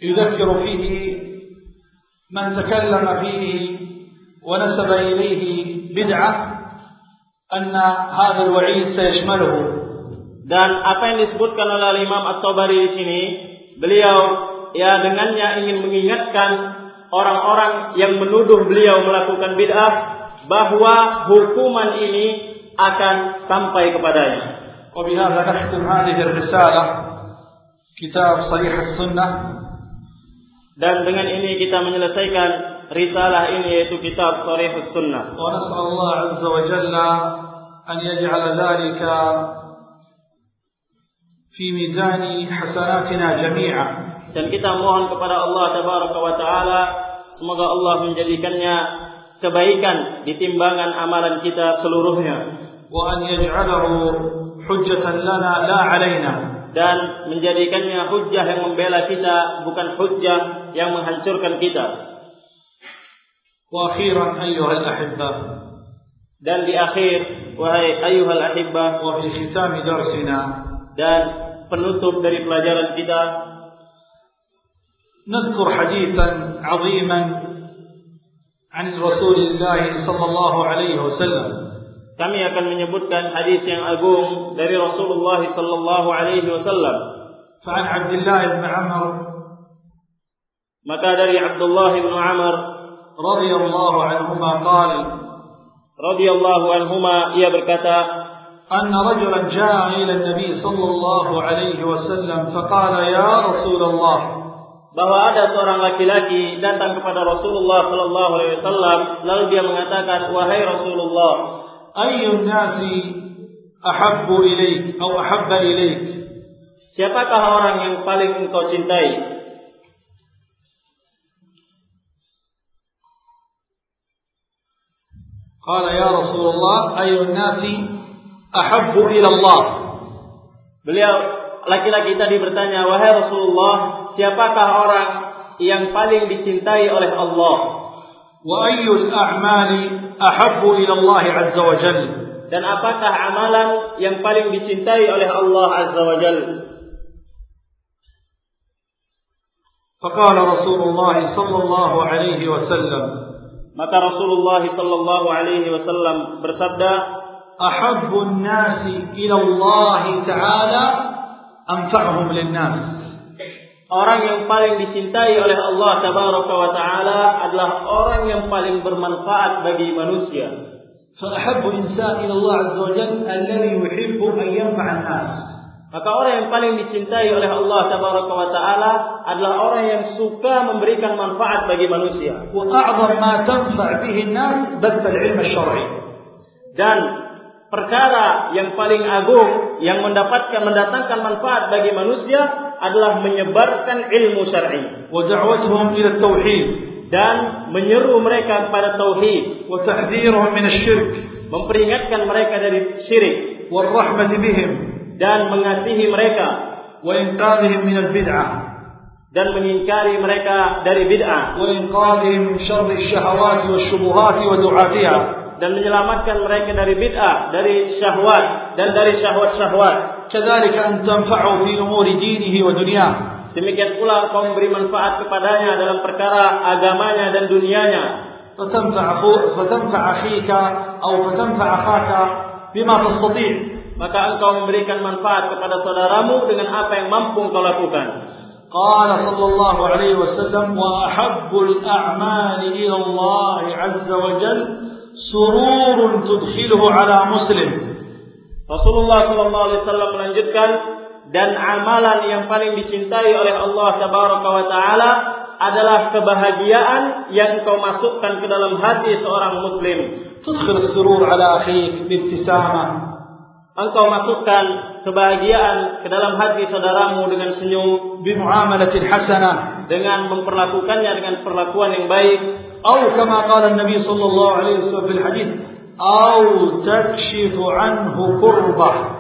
يذكر فيه من تكلم فيه ونسب إليه بدعة أن هذا الوعيد سيشمله Dan apa yang disebutkan oleh Imam At-Tabari di sini, beliau ya dengannya ingin mengingatkan orang-orang yang menuduh beliau melakukan bid'ah bahwa hukuman ini akan sampai kepadanya. وبهذا نختم هذه الرسالة كتاب صريح السنة Dan dengan ini kita menyelesaikan risalah ini yaitu kitab Sharihus Sunnah. ونسأل الله عز وجل أن يجعل ذلك في ميزان حسناتنا جميعا dan kita mohon kepada Allah Tabaraka wa taala semoga Allah menjadikannya kebaikan di timbangan amalan kita seluruhnya. Wa an yaj'alahu hujjatan lana la 'alaina dan menjadikannya hujjah yang membela kita bukan hujjah yang menghancurkan kita. Wa akhiran ayyuhal ahibba. Dan di akhir wahai ayyuhal ahibba wa fi khitam darsina. dan penutup dari pelajaran kita نذكر حديثا عظيما عن رسول الله صلى الله عليه وسلم kami akan menyebutkan hadis yang agung dari Rasulullah sallallahu alaihi wasallam. فعن عبد الله بن عمرو Maka dari Abdullah bin Amr رضي الله عنهما قال radhiyallahu anhuma ia berkata, أن رجلا جاء إلى النبي صلى الله عليه وسلم فقال يا رسول الله bahwa ada seorang laki-laki datang kepada Rasulullah sallallahu alaihi wasallam lalu dia mengatakan wahai Rasulullah ayyun nasi ahabbu ilaik atau ahabba ilaik? Siapakah orang yang paling engkau cintai? Qala ya Rasulullah ayyun nasi ahabbu ila Allah Beliau laki-laki tadi bertanya wahai Rasulullah siapakah orang yang paling dicintai oleh Allah وأي الأعمال أحب إلى الله عز وجل dan apakah amalan yang paling dicintai oleh Allah azza wa jalla فقال رسول الله صلى الله عليه وسلم maka Rasulullah sallallahu alaihi wasallam bersabda أحب الناس إلى الله تعالى أنفعهم للناس Orang yang paling dicintai oleh Allah Tabaraka wa Ta'ala adalah orang yang paling bermanfaat bagi manusia. فأحب إنسان إلى الله عز وجل الذي يحب أن ينفع الناس Maka orang yang paling dicintai oleh Allah Tabaraka wa Ta'ala adalah orang yang suka memberikan manfaat bagi manusia. وأعظم ما تنفع به الناس بث العلم الشرعي Dan perkara yang paling agung yang mendapatkan mendatangkan manfaat bagi manusia adalah menyebarkan ilmu syar'i. Wa da'watuhum ila tauhid. Dan menyeru mereka kepada tauhid. Wa tahdhiruhum min asy-syirk memperingatkan mereka dari syirik. Wa rahmati bihim. Dan mengasihi mereka. Wa inqadhihim min al-bid'ah. Dan mengingkari mereka dari bid'ah. Wa inqadhihim min syarri syahawati wasyubuhati wa du'atiha dan menyelamatkan mereka dari bid'ah, dari syahwat dan dari syahwat-syahwat. كذلك أن تنفعوا في أمور دينه ودنياه Demikian pula kau memberi manfaat kepadanya dalam perkara agamanya dan dunianya. فتنفع أخوك فتنفع أخيك أو فتنفع أخاك بما تستطيع Maka engkau memberikan manfaat kepada saudaramu dengan apa yang mampu engkau lakukan. قال صلى الله عليه وسلم وأحب الأعمال إلى الله عز وجل sururun tudkhiluhu ala muslim. Rasulullah sallallahu alaihi wasallam melanjutkan dan amalan yang paling dicintai oleh Allah tabaraka wa taala adalah kebahagiaan yang kau masukkan ke dalam hati seorang muslim. Tudkhil surur ala akhik bintisamah Engkau masukkan kebahagiaan ke dalam hati saudaramu dengan senyum. Bimu'amalatil hasanah. Dengan memperlakukannya dengan perlakuan yang baik. Atau kama qala Nabi sallallahu alaihi wasallam fil hadis atau takshifu anhu kurbah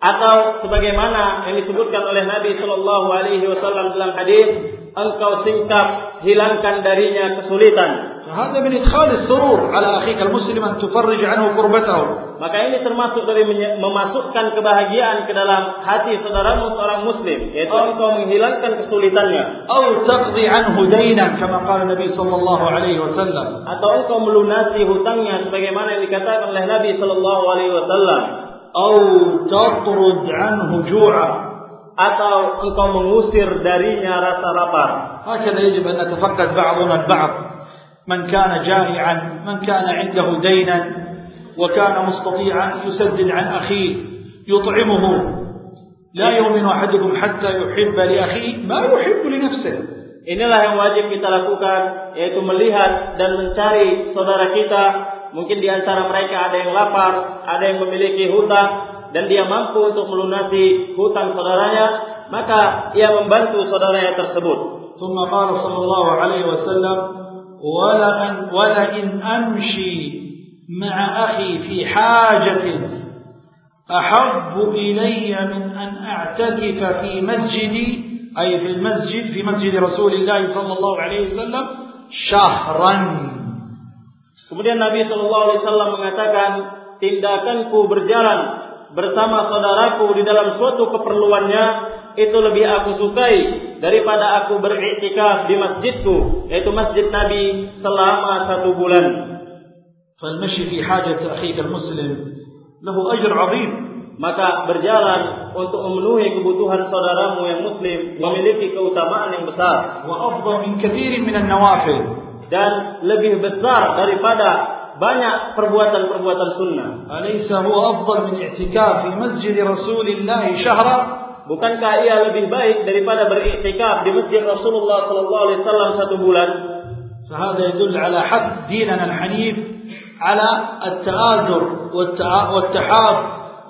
atau sebagaimana yang disebutkan oleh Nabi Shallallahu Alaihi Wasallam dalam hadis, engkau singkap hilangkan darinya kesulitan. فهذا من إدخال السرور على أخيك المسلم أن تفرج عنه كربته Maka ini termasuk dari menye- memasukkan kebahagiaan ke dalam hati saudaramu seorang muslim, yaitu engkau menghilangkan kesulitannya, أو تقضي عنه دينا كما قال النبي صلى الله عليه وسلم atau engkau melunasi hutangnya sebagaimana yang dikatakan oleh Nabi Shallallahu Alaihi Wasallam, أو تطرد عنه جوعا atau engkau mengusir darinya rasa lapar. هكذا يجب أن نتفقد بعضنا البعض من كان جائعا من كان عنده دينا وكان مستطيعا يسدد عن أخيه يطعمه لا يؤمن أحدكم حتى يحب لأخيه ما يحب لنفسه Inilah yang wajib kita lakukan, yaitu melihat dan mencari saudara kita. Mungkin di antara mereka ada yang lapar, ada yang memiliki hutang, dan dia mampu untuk melunasi hutang saudaranya, maka ia membantu saudaranya tersebut. ثم قال صلى الله عليه وسلم ولئن, ولئن أمشي مع أخي في حاجة أحب إلي من أن أعتكف في مسجدي أي في المسجد في مسجد رسول الله صلى الله عليه وسلم شهرا Kemudian Nabi Shallallahu Alaihi Wasallam mengatakan, tindakanku berjalan bersama saudaraku di dalam suatu keperluannya itu lebih aku sukai daripada aku beriktikaf di masjidku yaitu masjid Nabi selama satu bulan. فالمشي في حاجة أخيك المسلم له أجر عظيم maka berjalan untuk memenuhi kebutuhan saudaramu yang muslim memiliki keutamaan yang besar وأفضل من كثير من النوافل dan lebih besar daripada banyak perbuatan-perbuatan sunnah. أليس هو أفضل من اعتكاف في مسجد رسول الله شهرا Bukankah ia lebih baik daripada beriktikaf di masjid Rasulullah sallallahu alaihi wasallam satu bulan? فهذا يدل على حق ديننا الحنيف على التآزر والتع- والتحاب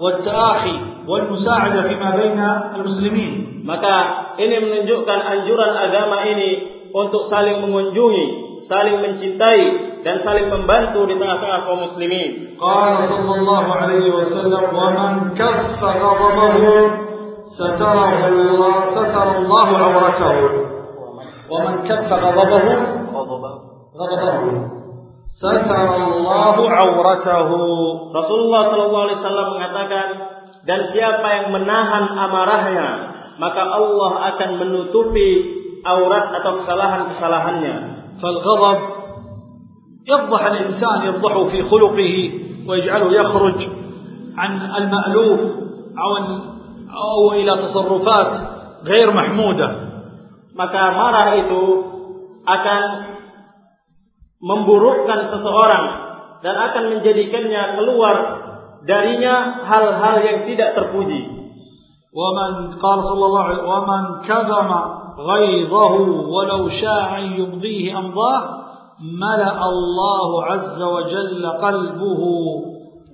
والتآخي والمساعدة فيما بين المسلمين Maka ini menunjukkan anjuran agama ini untuk saling mengunjungi, saling mencintai dan saling membantu di tengah-tengah kaum muslimin. Qala sallallahu alaihi wasallam wa man kaffa ghadabahu satara Allah satarallahu awratahu. Wa man kaffa ghadabahu ghadabahu satarallahu awratahu. Rasulullah sallallahu alaihi wasallam mengatakan dan siapa yang menahan amarahnya maka Allah akan menutupi aurat atau kesalahan-kesalahannya. فالغضب يفضح الإنسان يفضحه في خلقه ويجعله يخرج عن المألوف أو أو إلى تصرفات غير محمودة Maka marah itu akan memburukkan seseorang dan akan menjadikannya keluar darinya hal-hal yang tidak terpuji. ومن قال صلى الله عليه وسلم ومن كظم غيظه ولو شاء أن يمضيه أمضاه ملأ الله عز وجل قلبه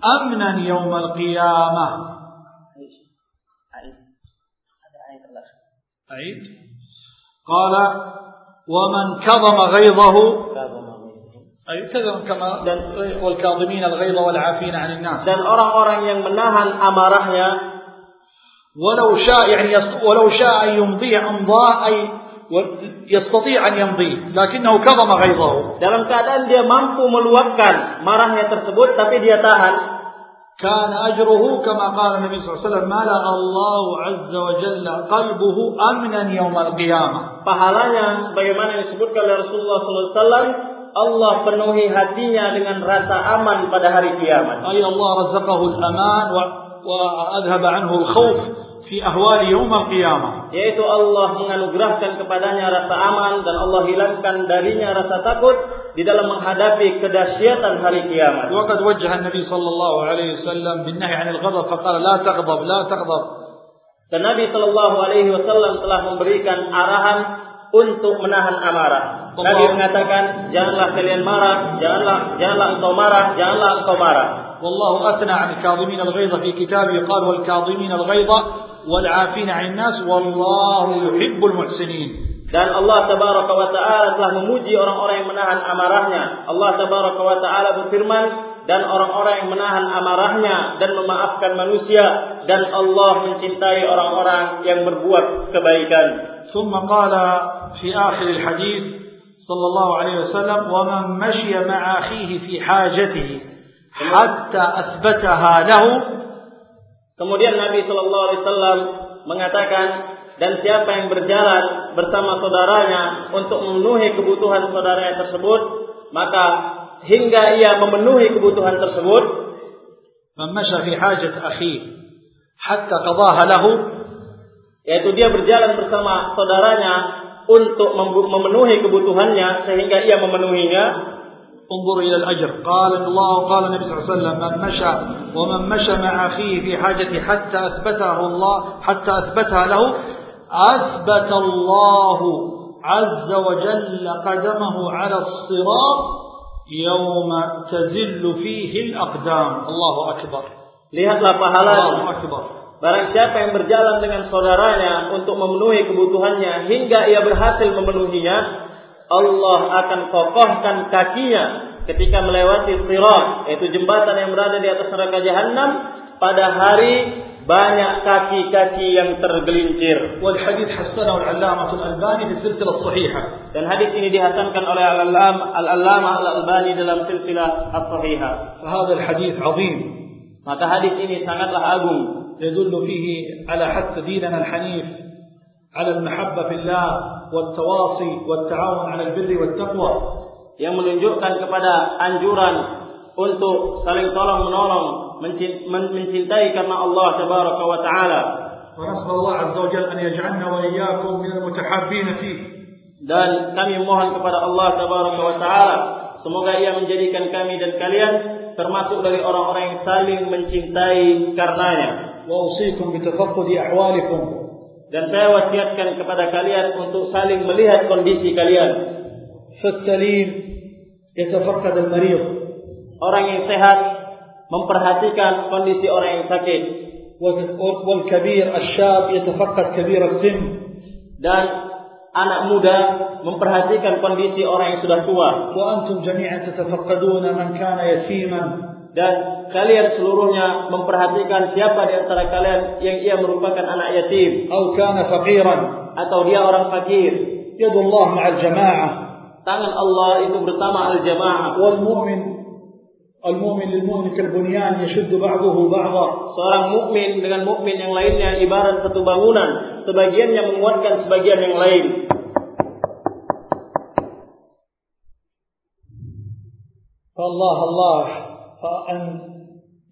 أمنا يوم القيامة. أعيد. قال ومن كظم غيظه أي كظم كما والكاظمين الغيظ والعافين عن الناس. Dan orang-orang yang menahan amarahnya ولو شاء يعني ولو شاء أن يمضي أمضاء أي يستطيع أن يمضي لكنه كظم غيظه dalam keadaan dia mampu meluapkan marahnya tersebut tapi dia tahan كان أجره كما قال النبي صلى الله عليه وسلم ملأ الله عز وجل قلبه أمنا يوم القيامة pahalanya sebagaimana disebutkan oleh Rasulullah SAW Allah penuhi hatinya dengan rasa aman pada hari kiamat أي الله رزقه الأمان و- وأذهب عنه الخوف fi ahwali yaumil qiyamah yaitu Allah menganugerahkan kepadanya rasa aman dan Allah hilangkan darinya rasa takut di dalam menghadapi kedahsyatan hari kiamat waqad wajjaha nabi sallallahu alaihi wasallam bin nahy 'anil ghadab fa qala la taghdab la taghdab dan Nabi Shallallahu Alaihi Wasallam telah memberikan arahan untuk menahan amarah. Nabi mengatakan, janganlah kalian marah, janganlah, janganlah engkau marah, janganlah engkau marah. والله أثنى عن الكاظمين الغيظ في كتابه قال والكاظمين الغيظ والعافين عن الناس والله يحب المحسنين Dan Allah Tabaraka wa Ta'ala telah memuji orang-orang yang menahan amarahnya. Allah Tabaraka wa Ta'ala berfirman, dan orang-orang yang menahan amarahnya dan memaafkan manusia dan Allah mencintai orang-orang yang berbuat kebaikan. ثم قال في آخر الحديث صلى الله عليه وسلم ومن مشي مع أخيه في حاجته hatta asbataha lahu. Kemudian Nabi Shallallahu alaihi wasallam mengatakan dan siapa yang berjalan bersama saudaranya untuk memenuhi kebutuhan saudaranya tersebut, maka hingga ia memenuhi kebutuhan tersebut, famasha fi hajat akhi hatta qadaha lahu, yaitu dia berjalan bersama saudaranya untuk memenuhi kebutuhannya sehingga ia memenuhinya انظر إلى الأجر. قال الله قال النبي صلى الله عليه وسلم من مشى ومن مشى مع أخيه في حاجته حتى أثبته الله حتى أثبتها له أثبت الله عز وجل قدمه على الصراط يوم تزل فيه الأقدام. الله أكبر. Lihatlah pahalanya. الله أكبر. Barang siapa yang berjalan dengan saudaranya untuk memenuhi kebutuhannya hingga ia berhasil memenuhinya, Allah akan kokohkan kakinya ketika melewati sirat yaitu jembatan yang berada di atas neraka jahanam pada hari banyak kaki-kaki yang tergelincir. Wal hadis hasanah al Allamah al Albani di silsilah sahihah. Dan hadis ini dihasankan oleh al Allam al Allamah al Albani dalam silsilah as sahihah. al hadis agung. Maka hadis ini sangatlah agung. Yadullu fihi ala hadd dinana al Hanif على المحبة في الله والتواصي والتعاون على البر والتقوى yang menunjukkan kepada anjuran untuk saling tolong menolong mencin- men- mencintai karena Allah tabaraka wa taala ونسأل الله عز وجل أن يجعلنا وإياكم من المتحابين فيه dan kami mohon kepada Allah tabaraka wa taala semoga ia menjadikan kami dan kalian termasuk dari orang-orang yang saling mencintai karenanya وأوصيكم بتفقد أحوالكم dan saya wasiatkan kepada kalian untuk saling melihat kondisi kalian. Fasalim yatafaqqad al-mariyah. Orang yang sehat memperhatikan kondisi orang yang sakit. Wal-kabir al-shab yatafaqqad kabir al-sim. Dan anak muda memperhatikan kondisi orang yang sudah tua. Wa antum jami'an tatafaqqaduna man kana yasiman dan kalian seluruhnya memperhatikan siapa di antara kalian yang ia merupakan anak yatim. Atau dia orang fakir. Yadullah ma'al jamaah. Tangan Allah itu bersama al jamaah wal mu'min Al-mu'min lil-mu'min kal-bunyan. Seorang mukmin dengan mukmin yang lainnya ibarat satu bangunan, sebagian yang menguatkan sebagian yang lain. Allah Allah. أن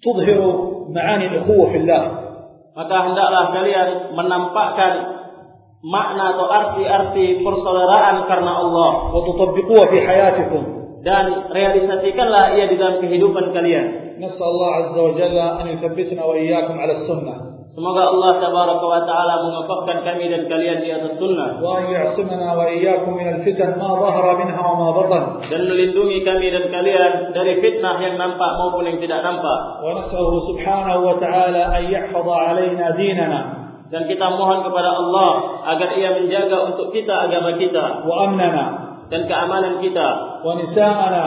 تظهروا معاني الأخوة في الله maka hendaklah kalian menampakkan makna atau arti-arti persaudaraan karena Allah وتطبقوها في حياتكم dan realisasikanlah ia di dalam kehidupan kalian نسأل الله عز وجل أن يثبتنا وإياكم على السنة Semoga Allah tabaraka wa taala mengokohkan kami dan kalian di atas sunnah. Wa ya'simna wa iyyakum minal fitan ma dhahara minha wa ma batan. Dan melindungi kami dan kalian dari fitnah yang nampak maupun yang tidak nampak. Wa nas'aluhu subhanahu wa ta'ala an yahfaza alaina dinana. Dan kita mohon kepada Allah agar Ia menjaga untuk kita agama kita. Wa amnana. Dan keamanan kita. Wa nisa'ana.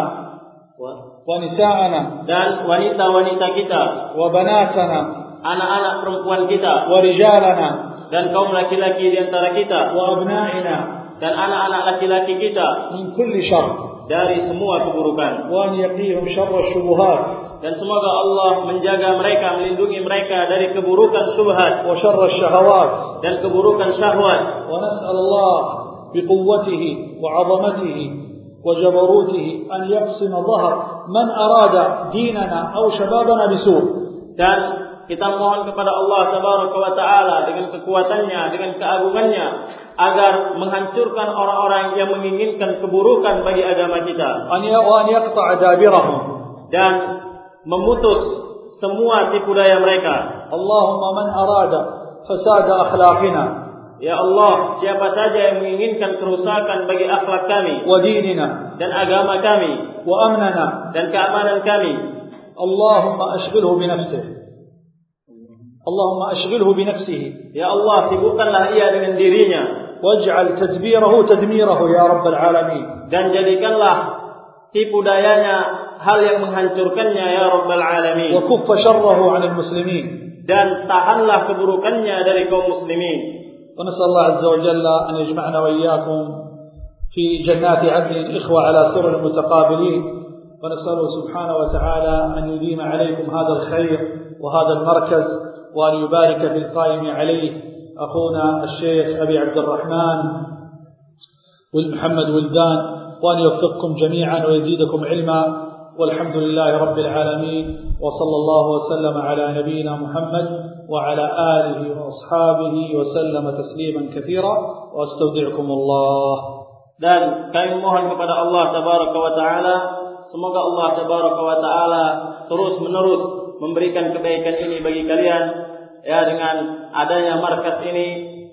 Wa nisa'ana. Dan wanita-wanita kita. Wa banatana anak-anak perempuan kita ورجالنا dan kaum laki-laki di antara kita وأبنائنا dan anak-anak laki-laki kita من كل شر dari semua keburukan وأن يقيهم شر الشبهات dan semoga Allah menjaga mereka melindungi mereka dari keburukan syubhat وشر الشهوات dan keburukan syahwat ونسأل الله بقوته وعظمته وجبروته أن يقسم ظهر من أراد ديننا أو شبابنا بسوء dan kita mohon kepada Allah Subhanahu wa taala dengan kekuatannya dengan keagungannya agar menghancurkan orang-orang yang menginginkan keburukan bagi agama kita. Ya- dan memutus semua tipu daya mereka. Allahumma man arada fasad akhlaqina. Ya Allah, siapa saja yang menginginkan kerusakan bagi akhlak kami, wadinina dan agama kami, wa amnana. dan keamanan kami, Allahumma ashghilhu bi nafsihi. اللهم أشغله بنفسه ya Allah sibukkanlah ia dengan dirinya. واجعل تدبيره تدميره يا رب العالمين dan jadikanlah tipu dayanya hal yang menghancurkannya ya rabbal alamin. وكف شره عن المسلمين dan tahanlah keburukannya dari kaum muslimin. ونسأل الله عز وجل أن يجمعنا وإياكم في جنات عدن إخوة على سرر متقابلين ونسأله سبحانه وتعالى أن يديم عليكم هذا الخير وهذا المركز وأن يبارك في القائم عليه. أخونا الشيخ أبي عبد الرحمن والمحمد ولدان وأن يوفقكم جميعا ويزيدكم علما. والحمد لله رب العالمين وصلى الله وسلم على نبينا محمد وعلى آله وأصحابه وسلم تسليما كثيرا. وأستودعكم الله. Dan kami mohon kepada Allah tabaraka wa taala semoga Allah tabaraka wa taala terus menerus memberikan kebaikan ini bagi kalian ya dengan adanya markas ini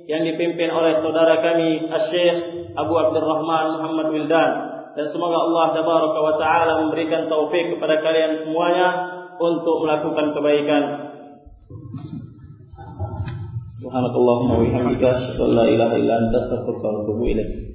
yang dipimpin oleh saudara kami Syekh Abu Abdurrahman Muhammad Wildan. Dan semoga Allah tabaraka wa taala memberikan taufik kepada kalian semuanya untuk melakukan kebaikan. Subhanakallahumma wa bihamdika asyhadu an la ilaha illa anta astaghfiruka wa atubu ilaik